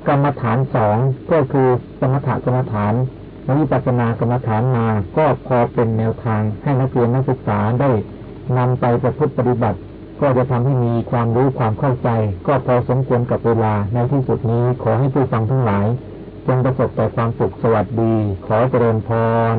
กรรมฐานสองก็คือสมถกรรมฐานวิปัสสนากรรมฐานมา ก็พอเป็นแนวทางให้นักเรียนนักศึกษาได้นำไปประพฤติปฏิบัติ ก็จะทำให้มีความรู้ความเข้าใจ ก็พอสมควรกับเวลาในที่สุดนี้ขอให้ผู้ฟังทั้งหลาย จงประสบแต่ความสุขสวัสดี ขอเจริญพร